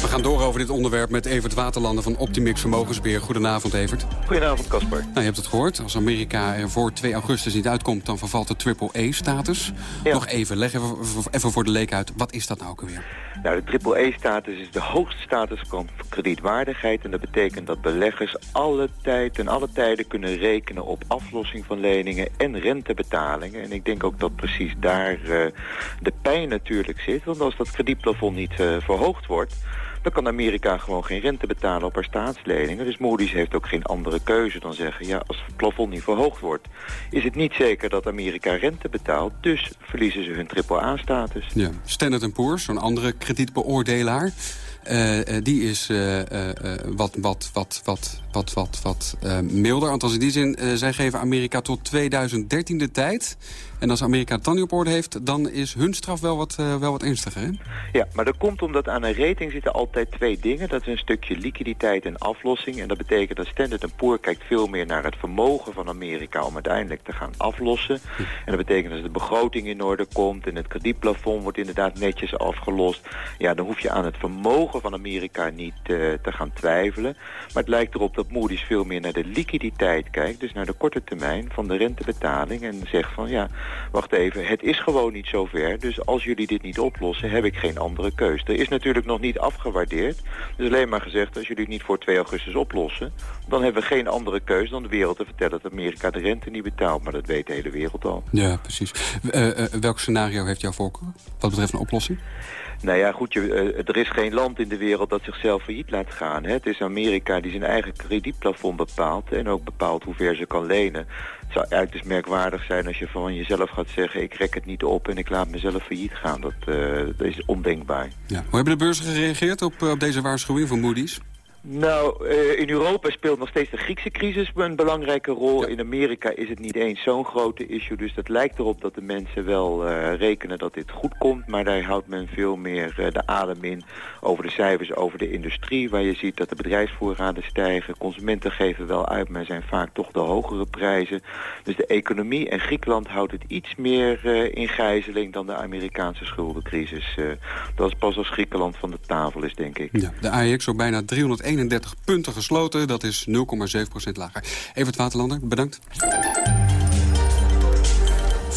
We gaan door over dit onderwerp met Evert Waterlanden van Optimix Vermogensbeheer. Goedenavond, Evert. Goedenavond, Casper. Nou, je hebt het gehoord. Als Amerika er voor 2 augustus niet uitkomt... dan vervalt de triple-E-status. Nog even, leg even, even voor de leek uit. Wat is dat nou ook alweer? Nou, de triple-E-status is de hoogste status van kredietwaardigheid. En dat betekent dat beleggers alle tijd en alle tijden kunnen rekenen op aflossing van leningen en rentebetalingen. En ik denk ook dat precies daar uh, de pijn natuurlijk zit. Want als dat kredietplafond niet uh, verhoogd wordt dan kan Amerika gewoon geen rente betalen op haar staatsleningen. Dus Moody's heeft ook geen andere keuze dan zeggen... ja, als het plafond niet verhoogd wordt... is het niet zeker dat Amerika rente betaalt. Dus verliezen ze hun triple-A-status. Ja. Standard Poor's, zo'n andere kredietbeoordelaar... Uh, die is uh, wat, wat, wat, wat, wat, wat, wat milder. Althans in die zin, zij geven Amerika tot 2013 de tijd en als Amerika het dan niet op orde heeft, dan is hun straf wel wat, uh, wel wat ernstiger, hè? Ja, maar dat komt omdat aan een rating zitten altijd twee dingen. Dat is een stukje liquiditeit en aflossing. En dat betekent dat Standard Poor kijkt veel meer naar het vermogen van Amerika... om uiteindelijk te gaan aflossen. En dat betekent dat de begroting in orde komt... en het kredietplafond wordt inderdaad netjes afgelost. Ja, dan hoef je aan het vermogen van Amerika niet uh, te gaan twijfelen. Maar het lijkt erop dat Moody's veel meer naar de liquiditeit kijkt. Dus naar de korte termijn van de rentebetaling. En zegt van ja wacht even, het is gewoon niet zover. Dus als jullie dit niet oplossen, heb ik geen andere keus. Er is natuurlijk nog niet afgewaardeerd. Er is alleen maar gezegd, als jullie het niet voor 2 augustus oplossen... dan hebben we geen andere keus dan de wereld te vertellen... dat Amerika de rente niet betaalt. Maar dat weet de hele wereld al. Ja, precies. Uh, uh, welk scenario heeft jouw voorkeur wat betreft een oplossing? Nou ja, goed, je, uh, er is geen land in de wereld dat zichzelf failliet laat gaan. Hè? Het is Amerika die zijn eigen kredietplafond bepaalt... en ook bepaalt hoe ver ze kan lenen. Het zou eigenlijk dus merkwaardig zijn als je van jezelf gaat zeggen... ik rek het niet op en ik laat mezelf failliet gaan. Dat, uh, dat is ondenkbaar. Ja. Hoe hebben de beurzen gereageerd op, op deze waarschuwing van Moody's? Nou, uh, in Europa speelt nog steeds de Griekse crisis een belangrijke rol. In Amerika is het niet eens zo'n grote issue. Dus dat lijkt erop dat de mensen wel uh, rekenen dat dit goed komt. Maar daar houdt men veel meer uh, de adem in over de cijfers, over de industrie. Waar je ziet dat de bedrijfsvoorraden stijgen. Consumenten geven wel uit, maar zijn vaak toch de hogere prijzen. Dus de economie en Griekenland houdt het iets meer in gijzeling dan de Amerikaanse schuldencrisis. dat is pas als Griekenland van de tafel is, denk ik. Ja, de AEX zo bijna 300 31 punten gesloten. Dat is 0,7% lager. Evert Waterlander, bedankt.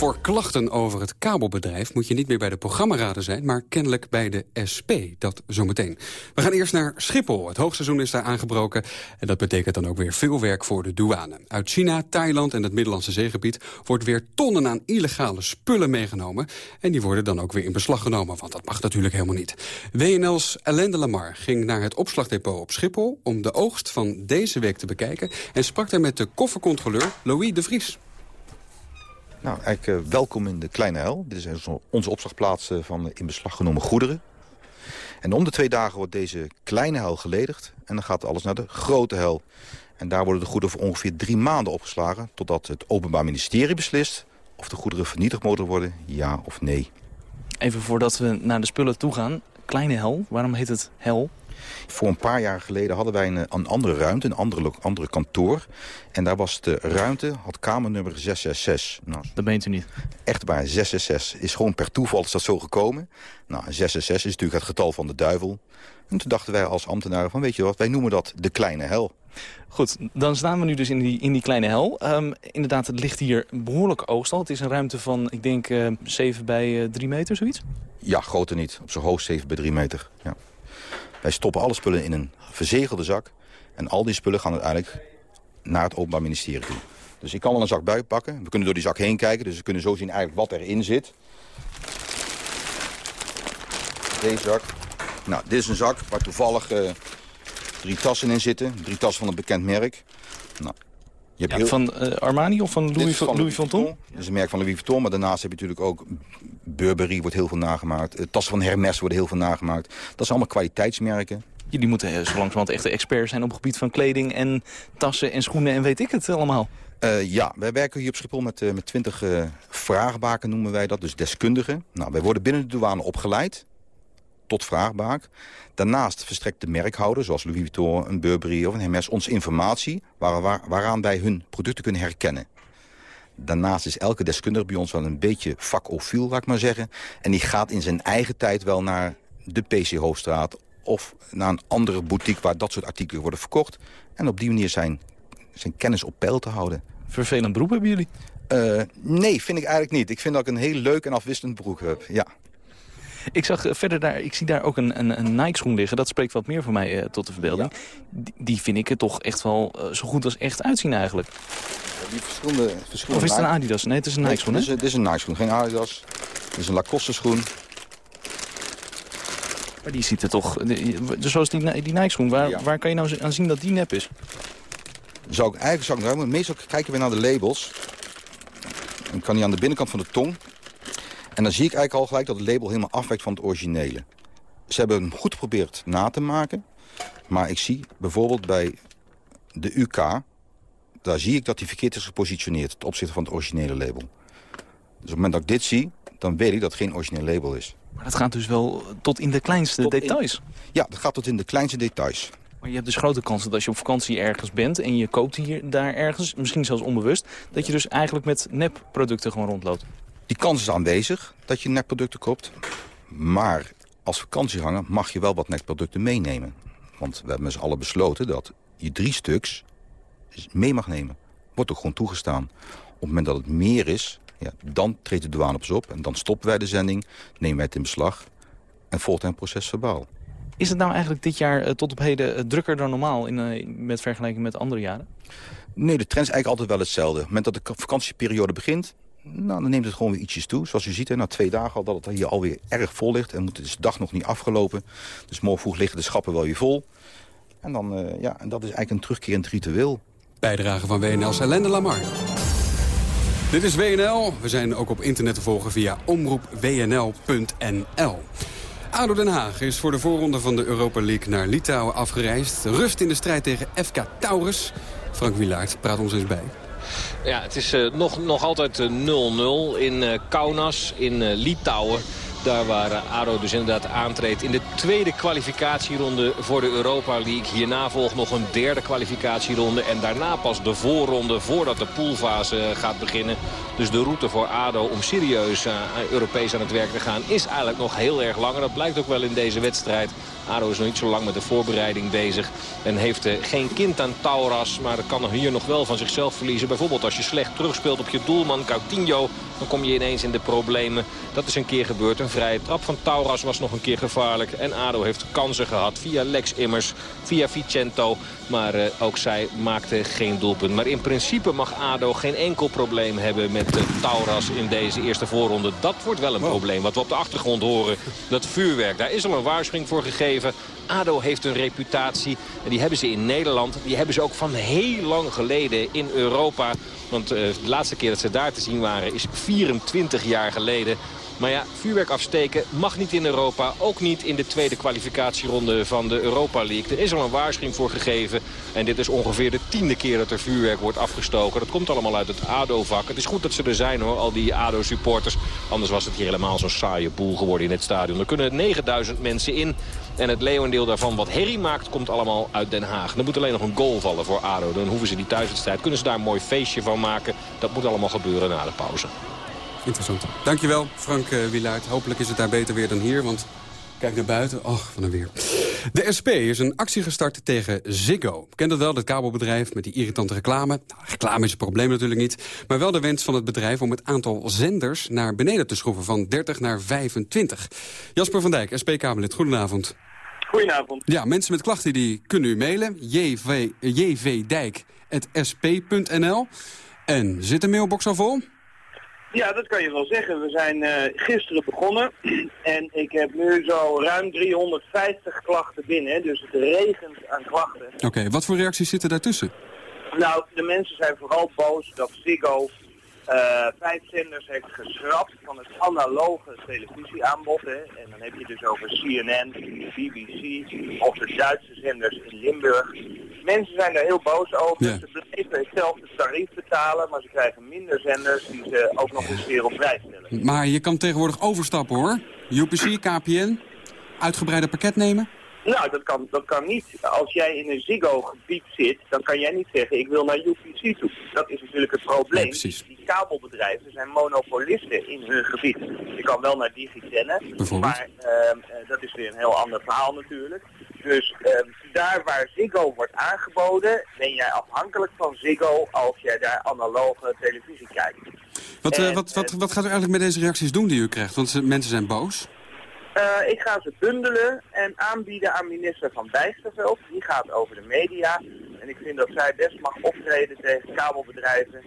Voor klachten over het kabelbedrijf moet je niet meer bij de programmaraden zijn... maar kennelijk bij de SP, dat zometeen. We gaan eerst naar Schiphol. Het hoogseizoen is daar aangebroken... en dat betekent dan ook weer veel werk voor de douane. Uit China, Thailand en het Middellandse zeegebied... wordt weer tonnen aan illegale spullen meegenomen... en die worden dan ook weer in beslag genomen, want dat mag natuurlijk helemaal niet. WNL's Alain de Lamar ging naar het opslagdepot op Schiphol... om de oogst van deze week te bekijken... en sprak daar met de koffercontroleur Louis de Vries. Nou, uh, welkom in de Kleine Hel. Dit is onze opslagplaats van in beslag genomen goederen. En om de twee dagen wordt deze kleine hel geledigd. En dan gaat alles naar de grote hel. En daar worden de goederen voor ongeveer drie maanden opgeslagen... totdat het Openbaar Ministerie beslist of de goederen vernietigd moeten worden, ja of nee. Even voordat we naar de spullen toe gaan. Kleine hel, waarom heet het hel? Voor een paar jaar geleden hadden wij een, een andere ruimte, een andere, andere kantoor. En daar was de ruimte, had kamernummer 666. Nou, dat meent u niet? Echt waar, 666. Is gewoon per toeval is dat zo gekomen. Nou, 666 is natuurlijk het getal van de duivel. En toen dachten wij als ambtenaren van, weet je wat, wij noemen dat de kleine hel. Goed, dan staan we nu dus in die, in die kleine hel. Um, inderdaad, het ligt hier behoorlijk oogstal. Het is een ruimte van, ik denk, uh, 7 bij uh, 3 meter, zoiets? Ja, groter niet. Op zijn hoogst 7 bij 3 meter, ja. Wij stoppen alle spullen in een verzegelde zak. En al die spullen gaan uiteindelijk naar het Openbaar Ministerie toe. Dus ik kan wel een zak buik pakken. We kunnen door die zak heen kijken. Dus we kunnen zo zien eigenlijk wat erin zit. Deze zak. Nou, dit is een zak waar toevallig uh, drie tassen in zitten. Drie tassen van een bekend merk. Nou, je hebt ja, heel... Van uh, Armani of van Louis, van Louis Vuitton? Dat is een merk van Louis Vuitton. Maar daarnaast heb je natuurlijk ook Burberry wordt heel veel nagemaakt. Uh, tassen van Hermes worden heel veel nagemaakt. Dat zijn allemaal kwaliteitsmerken. Jullie moeten zo langzamerhand echt experts zijn op het gebied van kleding en tassen en schoenen en weet ik het allemaal. Uh, ja, wij werken hier op Schiphol met, uh, met 20 uh, vraagbaken noemen wij dat, dus deskundigen. Nou, wij worden binnen de douane opgeleid tot vraagbaak. Daarnaast verstrekt de merkhouder, zoals Louis Vuitton, een Burberry of een Hermes, ons informatie waar, waar, waaraan wij hun producten kunnen herkennen. Daarnaast is elke deskundige bij ons wel een beetje vakofiel, laat ik maar zeggen. En die gaat in zijn eigen tijd wel naar de PC Hoofdstraat of naar een andere boutique waar dat soort artikelen worden verkocht. En op die manier zijn, zijn kennis op peil te houden. Vervelend beroep hebben jullie? Uh, nee, vind ik eigenlijk niet. Ik vind dat ik een heel leuk en afwisselend beroep heb, ja. Ik zag uh, verder daar, ik zie daar ook een, een, een Nike-schoen liggen. Dat spreekt wat meer voor mij uh, tot de verbeelding. Die, die, vind ik er toch echt wel zo goed als echt uitzien eigenlijk. Die verschillende, verschillende of is het een Adidas? Nee, het is een Nike-schoen, nee, Dit is een Nike-schoen, geen Adidas. Het is een Lacoste-schoen. Maar die ziet er toch... Zoals die, die Nike-schoen, waar, ja. waar kan je nou aan zien dat die nep is? Zou ik eigenlijk zou ik ruimen. Meestal kijken we naar de labels. Dan kan hij aan de binnenkant van de tong. En dan zie ik eigenlijk al gelijk dat het label helemaal afwijkt van het originele. Ze hebben hem goed geprobeerd na te maken. Maar ik zie bijvoorbeeld bij de UK... daar zie ik dat hij verkeerd is gepositioneerd... ten opzichte van het originele label. Dus op het moment dat ik dit zie, dan weet ik dat het geen origineel label is. Maar dat gaat dus wel tot in de kleinste tot details? In, ja, dat gaat tot in de kleinste details. Maar je hebt dus grote kans dat als je op vakantie ergens bent... en je koopt hier daar ergens, misschien zelfs onbewust... dat je dus eigenlijk met nepproducten gewoon rondloopt. Die kans is aanwezig dat je nepproducten koopt. Maar als vakantieganger mag je wel wat nepproducten meenemen. Want we hebben met z'n allen besloten dat je drie stuks mee mag nemen. Wordt ook gewoon toegestaan. Op het moment dat het meer is, ja, dan treedt de douane op op... en dan stoppen wij de zending, nemen wij het in beslag... en volgt een proces verbaal. Is het nou eigenlijk dit jaar uh, tot op heden uh, drukker dan normaal... In, uh, met vergelijking met andere jaren? Nee, de trend is eigenlijk altijd wel hetzelfde. Op het moment dat de vakantieperiode begint... Nou, dan neemt het gewoon weer ietsjes toe. Zoals u ziet, hè, na twee dagen al dat het hier alweer erg vol ligt. En is de dag nog niet afgelopen. Dus morgen vroeg liggen de schappen wel weer vol. En, dan, ja, en dat is eigenlijk een terugkerend ritueel. Bijdrage van WNL's Helene Lamar. Dit is WNL. We zijn ook op internet te volgen via omroepwnl.nl. ADO Den Haag is voor de voorronde van de Europa League naar Litouwen afgereisd. Rust in de strijd tegen FK Taurus. Frank Wielaert praat ons eens bij. Ja, het is uh, nog, nog altijd 0-0 uh, in uh, Kaunas in Litouwen. Daar waar ADO dus inderdaad aantreedt in de tweede kwalificatieronde voor de Europa League. Hierna volgt nog een derde kwalificatieronde. En daarna pas de voorronde voordat de poolfase gaat beginnen. Dus de route voor ADO om serieus uh, Europees aan het werk te gaan is eigenlijk nog heel erg lang. En dat blijkt ook wel in deze wedstrijd. ADO is nog niet zo lang met de voorbereiding bezig. En heeft uh, geen kind aan Tauras. Maar kan hier nog wel van zichzelf verliezen. Bijvoorbeeld als je slecht terugspeelt op je doelman Coutinho. Dan kom je ineens in de problemen. Dat is een keer gebeurd. Een vrije trap van Tauras was nog een keer gevaarlijk. En ADO heeft kansen gehad via Lex Immers, via Vicento. Maar uh, ook zij maakte geen doelpunt. Maar in principe mag ADO geen enkel probleem hebben met uh, Tauras in deze eerste voorronde. Dat wordt wel een probleem. Wat we op de achtergrond horen, dat vuurwerk. Daar is al een waarschuwing voor gegeven. ADO heeft een reputatie. En die hebben ze in Nederland. Die hebben ze ook van heel lang geleden in Europa. Want uh, de laatste keer dat ze daar te zien waren is 24 jaar geleden. Maar ja, vuurwerk afsteken mag niet in Europa. Ook niet in de tweede kwalificatieronde van de Europa League. Er is al een waarschuwing voor gegeven. En dit is ongeveer de tiende keer dat er vuurwerk wordt afgestoken. Dat komt allemaal uit het ADO-vak. Het is goed dat ze er zijn hoor, al die ADO-supporters. Anders was het hier helemaal zo'n saaie boel geworden in het stadion. Er kunnen 9000 mensen in. En het leeuwendeel daarvan wat herrie maakt, komt allemaal uit Den Haag. Er moet alleen nog een goal vallen voor ADO. Dan hoeven ze die thuiswedstrijd. Kunnen ze daar een mooi feestje van maken. Dat moet allemaal gebeuren na de pauze. Interessant. Dankjewel, Frank uh, Wielaert. Hopelijk is het daar beter weer dan hier, want kijk naar buiten. Och, van een weer. De SP is een actie gestart tegen Ziggo. Kent dat wel, dat kabelbedrijf met die irritante reclame? Nou, reclame is het probleem natuurlijk niet. Maar wel de wens van het bedrijf om het aantal zenders naar beneden te schroeven. Van 30 naar 25. Jasper van Dijk, SP-Kamerlid. Goedenavond. Goedenavond. Ja, mensen met klachten die kunnen u mailen. jv, jvdijk.sp.nl En zit de mailbox al vol? Ja, dat kan je wel zeggen. We zijn uh, gisteren begonnen en ik heb nu zo ruim 350 klachten binnen. Dus het regent aan klachten. Oké, okay, wat voor reacties zitten daartussen? Nou, de mensen zijn vooral boos dat Ziggo uh, vijf zenders heeft geschrapt van het analoge televisieaanbod. Hè. En dan heb je dus over CNN, BBC of de Duitse zenders in Limburg. Mensen zijn daar heel boos over. Ja. Ze blijven hetzelfde tarief betalen, maar ze krijgen minder zenders die ze ook nog eens wereldwijd stellen. Maar je kan tegenwoordig overstappen hoor. UPC, KPN, uitgebreide pakket nemen? Nou, dat kan, dat kan niet. Als jij in een Ziggo-gebied zit, dan kan jij niet zeggen, ik wil naar UPC toe. Dat is natuurlijk het probleem. die kabelbedrijven zijn monopolisten in hun gebied. Je kan wel naar Digitennen, maar ehm, eh, dat is weer een heel ander verhaal natuurlijk. Dus ehm, daar waar Ziggo wordt aangeboden, ben jij afhankelijk van Ziggo als jij daar analoge televisie kijkt. Wat, eh, wat, wat, wat gaat u eigenlijk met deze reacties doen die u krijgt? Want mensen zijn boos. Eh, ik ga ze bundelen en aanbieden aan minister Van Bijsterveld. Die gaat over de media. En ik vind dat zij best mag optreden tegen kabelbedrijven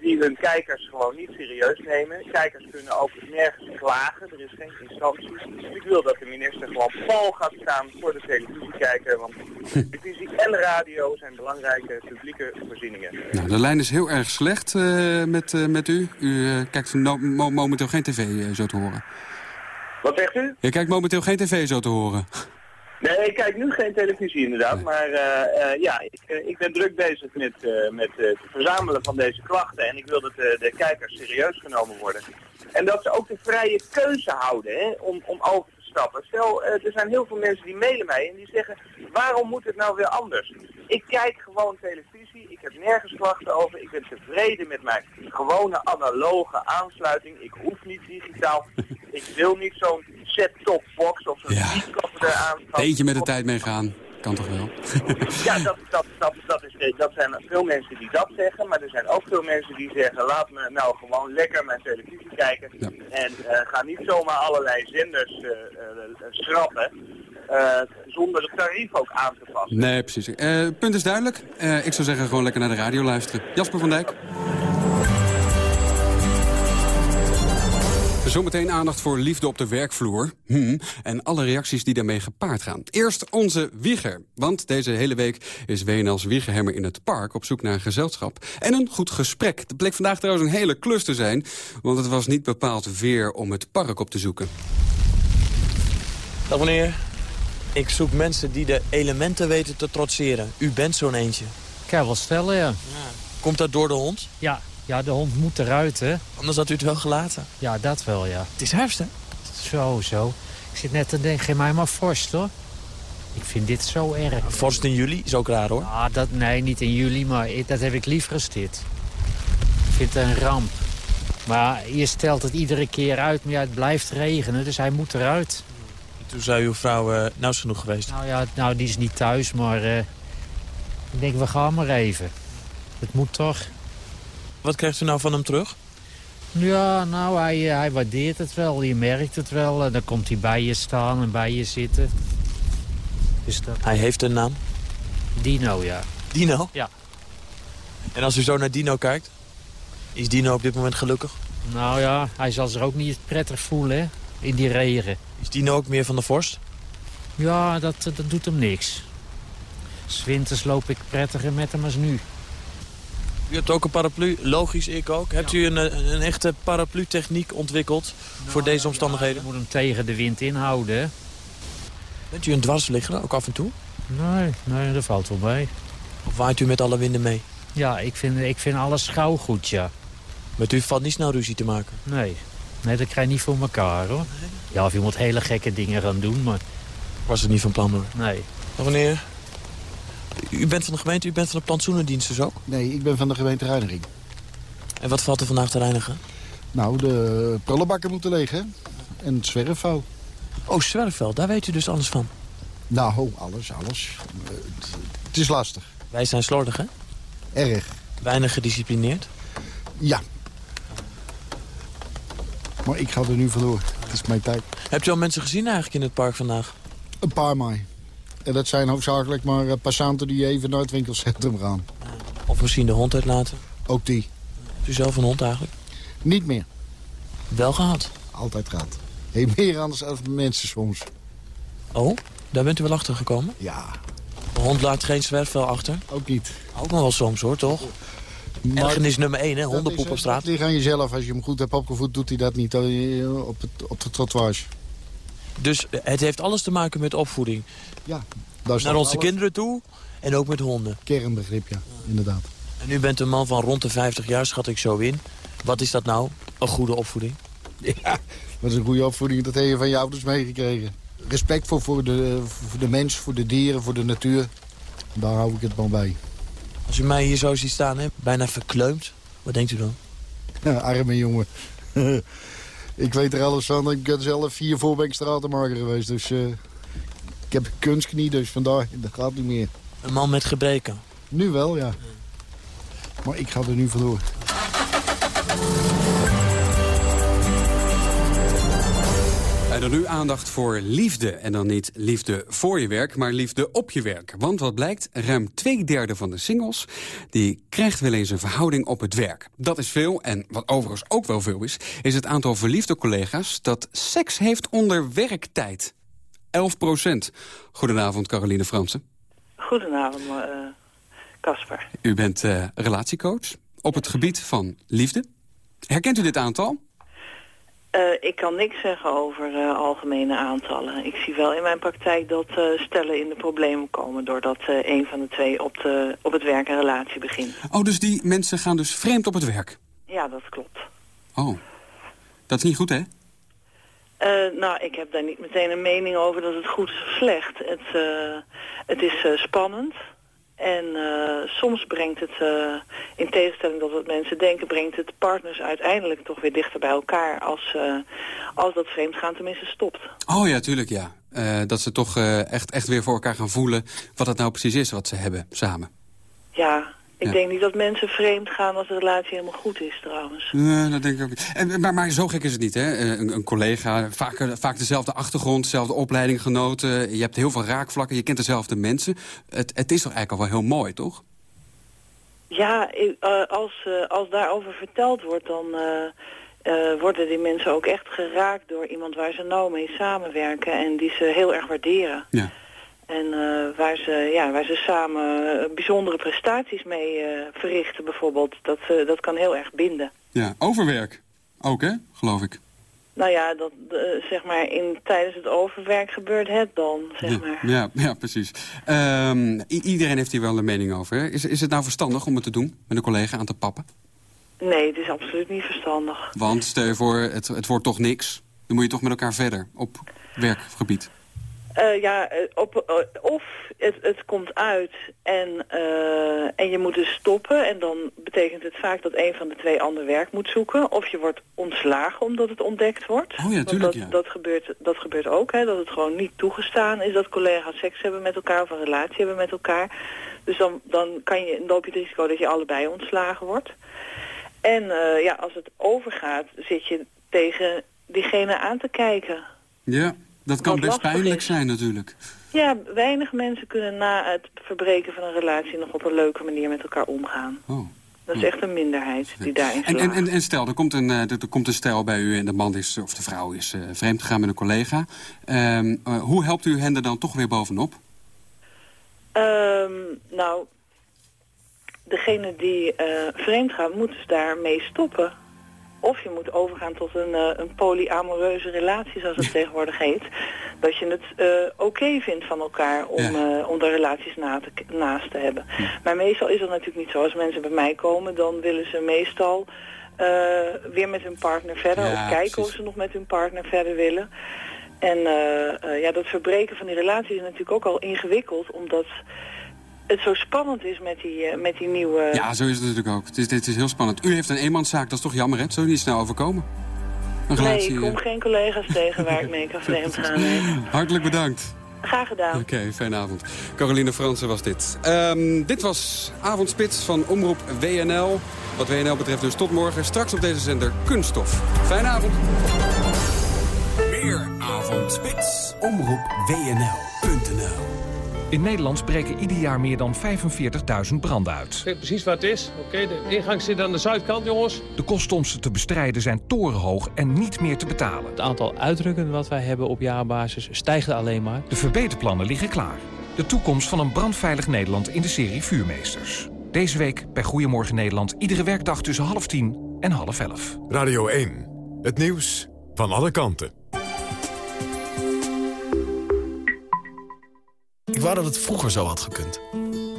die hun kijkers gewoon niet serieus nemen. Kijkers kunnen ook nergens klagen, er is geen instantie. Ik wil dat de minister gewoon pal gaat staan voor de televisiekijker. Want televisie en radio zijn belangrijke publieke voorzieningen. Nou, de lijn is heel erg slecht eh, met, eh, met u. U kijkt no- mo- momenteel geen tv, zo te horen. Wat zegt u? Je kijkt momenteel geen tv, zo te horen. Nee, ik kijk nu geen televisie inderdaad, maar eh, eh, ja, ik, eh, ik ben druk bezig met, met het verzamelen van deze klachten en ik wil dat eh, de kijkers serieus genomen worden. En dat ze ook de vrije keuze houden hè, om, om over te stappen. Stel, er zijn heel veel mensen die mailen mij en die zeggen, waarom moet het nou weer anders? Ik kijk gewoon televisie, ik heb nergens klachten over, ik ben tevreden met mijn gewone analoge aansluiting. Ik hoef niet digitaal, ik wil niet zo'n set-top box of zo'n speakerkoffer eraan. Beetje met de tijd meegaan. Kan toch wel? Ja, dat, dat, dat, dat, is, dat zijn veel mensen die dat zeggen, maar er zijn ook veel mensen die zeggen, laat me nou gewoon lekker mijn televisie kijken en eh, ga niet zomaar allerlei zenders eh, schrappen, zonder het tarief ook aan te passen. Nee, precies. Punt is duidelijk. Ik zou zeggen gewoon lekker naar de radio luisteren. Jasper van Dijk. Zometeen aandacht voor liefde op de werkvloer. Hm, en alle reacties die daarmee gepaard gaan. Eerst onze Wieger. Want deze hele week is WNL's Wiegerhemmer in het park... op zoek naar een gezelschap en een goed gesprek. Het bleek vandaag trouwens een hele klus te zijn... want het was niet bepaald weer om het park op te zoeken. Dag meneer. Ik zoek mensen die de elementen weten te trotseren. U bent zo'n eentje. Kan je wel stellen, ja. Komt dat door de hond? Ja, ja, de hond moet eruit, hè. Anders had u het wel gelaten. Ja, dat wel, ja. Het is herfst, hè? Zo, zo. Ik zit net te denken, geef mij maar vorst, hoor. Ik vind dit zo erg. Vorst in juli is ook raar, hoor. Ah, dat, nee, niet in juli, maar dat heb ik liever als dit. Ik vind het een ramp. Maar je stelt het iedere keer uit, maar ja, het blijft regenen, dus hij moet eruit. Toen zei uw vrouw, nou is genoeg geweest. Nou ja, nou, die is niet thuis, maar eh, ik denk, we gaan maar even. Het moet toch. Wat krijgt u nou van hem terug? Ja, nou, hij, eh, hij waardeert het wel. Je merkt het wel. Eh, Dan komt hij bij je staan en bij je zitten. Dus dat... Hij heeft een naam. Dino, ja. Dino? Ja. En als u zo naar Dino kijkt, is Dino op dit moment gelukkig? Nou ja, hij zal zich ook niet prettig voelen, hè? In die regen. Is Dino ook meer van de vorst? Ja, dat, dat doet hem niks. 's Winters loop ik prettiger met hem als nu. U hebt ook een paraplu, logisch, ik ook. Hebt u een, eh, een echte paraplu-techniek ontwikkeld voor deze omstandigheden? Je moet hem tegen de wind inhouden? Bent u een dwarsligger, ook af en toe? Nee, nee, dat valt wel mee. Of waait u met alle winden mee? Ja, ik vind, ik vind alles gauw goed, ja. Met u valt niet snel ruzie te maken? Nee, nee dat krijg je niet voor elkaar, hoor. Ja, of je moet hele gekke dingen gaan doen, maar... Was het niet van plan, hoor. Nee. Dag meneer. U bent van de gemeente, u bent van de plantsoenendienst dus ook? Nee, ik ben van de gemeente Reiniging. En wat valt er vandaag te reinigen? Nou, de prullenbakken moeten leeg, hè? En het zwerfvuil. Oh, zwerfvuil, daar weet u dus alles van? Nou, alles, alles. Het, het is lastig. Wij zijn slordig, hè? Erg. Weinig gedisciplineerd? Ja. Maar ik ga er nu vandoor. Het is mijn tijd. Hebt u al mensen gezien eigenlijk in het park vandaag? Een paar mij. En dat zijn hoofdzakelijk maar eh, passanten die even naar het winkelcentrum gaan. Of misschien de hond uitlaten? Ook die. Hebt u zelf een hond eigenlijk? Niet meer. Wel gehad? Altijd gehad. Hey, meer anders dan mensen soms. Oh, daar bent u wel achter gekomen? Ja. De hond laat geen zwerfvuil achter? Ook niet. Ook nog wel soms hoor, toch? Maar- Ergernis nummer 1, hè? Hondenpoep is, op eh, straat. Dat ligt aan jezelf. Als je hem goed hebt opgevoed, doet hij dat niet op, het, op de trottoirs. Dus het heeft alles te maken met opvoeding. Ja. Daar Naar onze kinderen toe en ook met honden. Kernbegrip, ja. Inderdaad. En u bent een man van rond de 50 jaar, schat ik zo in. Wat is dat nou? Een goede opvoeding? Ja, dat is een goede opvoeding. Dat heb je van je ouders meegekregen. respect voor, voor, de, voor de mens, voor de dieren, voor de natuur. Daar hou ik het maar bij. Als u mij hier zo ziet staan, hè, bijna verkleumd, wat denkt u dan? Ja, arme jongen. ik weet er alles van. Ik ben zelf vier voorbenkstratenmaker geweest. Dus uh, ik heb kunstknie, dus vandaar, dat gaat niet meer. Een man met gebreken? Nu wel, ja. Maar ik ga er nu vandoor. En dan nu aandacht voor liefde. En dan niet liefde voor je werk, maar liefde op je werk. Want wat blijkt, ruim twee derde van de singles... die krijgt wel eens een verhouding op het werk. Dat is veel, en wat overigens ook wel veel is... is het aantal verliefde collega's dat seks heeft onder werktijd. 11 procent. Goedenavond, Caroline Fransen. Goedenavond, Casper. u bent uh, relatiecoach op het gebied van liefde. Herkent u dit aantal? Uh, ik kan niks zeggen over uh, algemene aantallen. Ik zie wel in mijn praktijk dat uh, stellen in de problemen komen... doordat een van de twee op, de, op het werk een relatie begint. Oh, dus die mensen gaan dus vreemd op het werk? Ja, dat klopt. Oh, dat is niet goed, hè? nou, ik heb daar niet meteen een mening over dat het goed is of slecht. Het, het is spannend. En uh, soms brengt het, uh, in tegenstelling tot wat mensen denken... brengt het partners uiteindelijk toch weer dichter bij elkaar... als, uh, als dat vreemdgaan tenminste stopt. Oh ja, tuurlijk ja. dat ze toch echt, echt weer voor elkaar gaan voelen... wat het nou precies is wat ze hebben samen. Ja, ik denk niet dat mensen vreemd gaan als de relatie helemaal goed is trouwens. Nee, dat denk ik ook niet. En, maar, maar zo gek is het niet, hè? Een, een collega, vaak, vaak dezelfde achtergrond, dezelfde opleiding genoten. Je hebt heel veel raakvlakken, je kent dezelfde mensen. Het, het is toch eigenlijk al wel heel mooi, toch? Ja, als, als daarover verteld wordt, dan uh, worden die mensen ook echt geraakt door iemand waar ze nou mee samenwerken en die ze heel erg waarderen. Ja. En uh, waar, ze, ja, waar ze samen bijzondere prestaties mee uh, verrichten bijvoorbeeld. Dat, uh, dat kan heel erg binden. Ja, overwerk ook hè, geloof ik. Nou ja, dat, zeg maar in, tijdens het overwerk gebeurt het dan, zeg ja, maar. Ja, ja precies. Um, iedereen heeft hier wel een mening over. Hè? Is, is het nou verstandig om het te doen met een collega aan te pappen? Nee, het is absoluut niet verstandig. Want stel je voor, het, het wordt toch niks. Dan moet je toch met elkaar verder op werkgebied. Uh, ja, op, uh, of het, het komt uit en, uh, en je moet dus stoppen. En dan betekent het vaak dat een van de twee ander werk moet zoeken. Of je wordt ontslagen omdat het ontdekt wordt. Oh ja, tuurlijk, dat, dat, gebeurt, dat gebeurt ook, hè, dat het gewoon niet toegestaan is dat collega's seks hebben met elkaar of een relatie hebben met elkaar. Dus dan, dan, kan je, loop je het risico dat je allebei ontslagen wordt. En ja, als het overgaat, zit je tegen diegene aan te kijken. Ja. Dat kan best pijnlijk zijn natuurlijk. Ja, weinig mensen kunnen na het verbreken van een relatie nog op een leuke manier met elkaar omgaan. Oh. Dat is echt een minderheid die daarin en, en, en, en, stel, er komt, een, er, er komt een stel bij u en de man is, of de vrouw is uh, vreemd gegaan met een collega. Um, uh, hoe helpt u hen er dan toch weer bovenop? Um, nou, degene die uh, vreemd gaat moet dus daarmee stoppen. Of je moet overgaan tot een, uh, een polyamoreuze relatie, zoals het tegenwoordig heet. Dat je het uh, oké okay vindt van elkaar om, ja. uh, om de relaties na te, naast te hebben. Ja. Maar meestal is dat natuurlijk niet zo. Als mensen bij mij komen, dan willen ze meestal weer met hun partner verder. Ja, of kijken precies. of ze nog met hun partner verder willen. En ja, dat verbreken van die relatie is natuurlijk ook al ingewikkeld, omdat het zo spannend is met die, uh, met die nieuwe... Ja, zo is het natuurlijk ook. Het is, dit is heel spannend. U heeft een eenmanszaak, dat is toch jammer, hè? Zou niet snel overkomen. Een relatie, nee, ik kom uh... geen collega's tegen waar ik mee kan vreemd gaan. Hartelijk bedankt. Graag gedaan. Oké, okay, fijne avond. Caroline Fransen was dit. Um, dit was Avondspits van Omroep WNL. Wat WNL betreft dus tot morgen. Straks op deze zender Kunststof. Fijne avond. Meer Avondspits. Omroep WNL.nl in Nederland breken ieder jaar meer dan 45.000 branden uit. Ik weet precies wat het is. Oké, okay, de ingang zit aan de zuidkant, jongens. De kosten om ze te bestrijden zijn torenhoog en niet meer te betalen. Het aantal uitdrukken wat wij hebben op jaarbasis stijgt alleen maar. De verbeterplannen liggen klaar. De toekomst van een brandveilig Nederland in de serie Vuurmeesters. Deze week bij Goedemorgen Nederland. Iedere werkdag tussen half tien en half elf. Radio 1. Het nieuws van alle kanten. Ik wou dat het vroeger zo had gekund.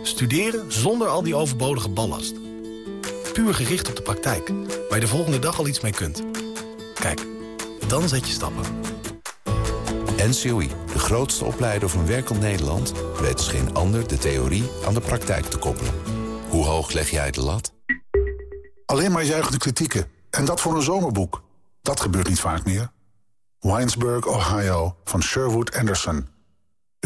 Studeren zonder al die overbodige ballast. Puur gericht op de praktijk, waar je de volgende dag al iets mee kunt. Kijk, dan zet je stappen. NCOI, de grootste opleider van werkend Nederland... weet als geen ander de theorie aan de praktijk te koppelen. Hoe hoog leg jij de lat? Alleen maar juichende kritieken. En dat voor een zomerboek. Dat gebeurt niet vaak meer. Winesburg, Ohio, van Sherwood Anderson.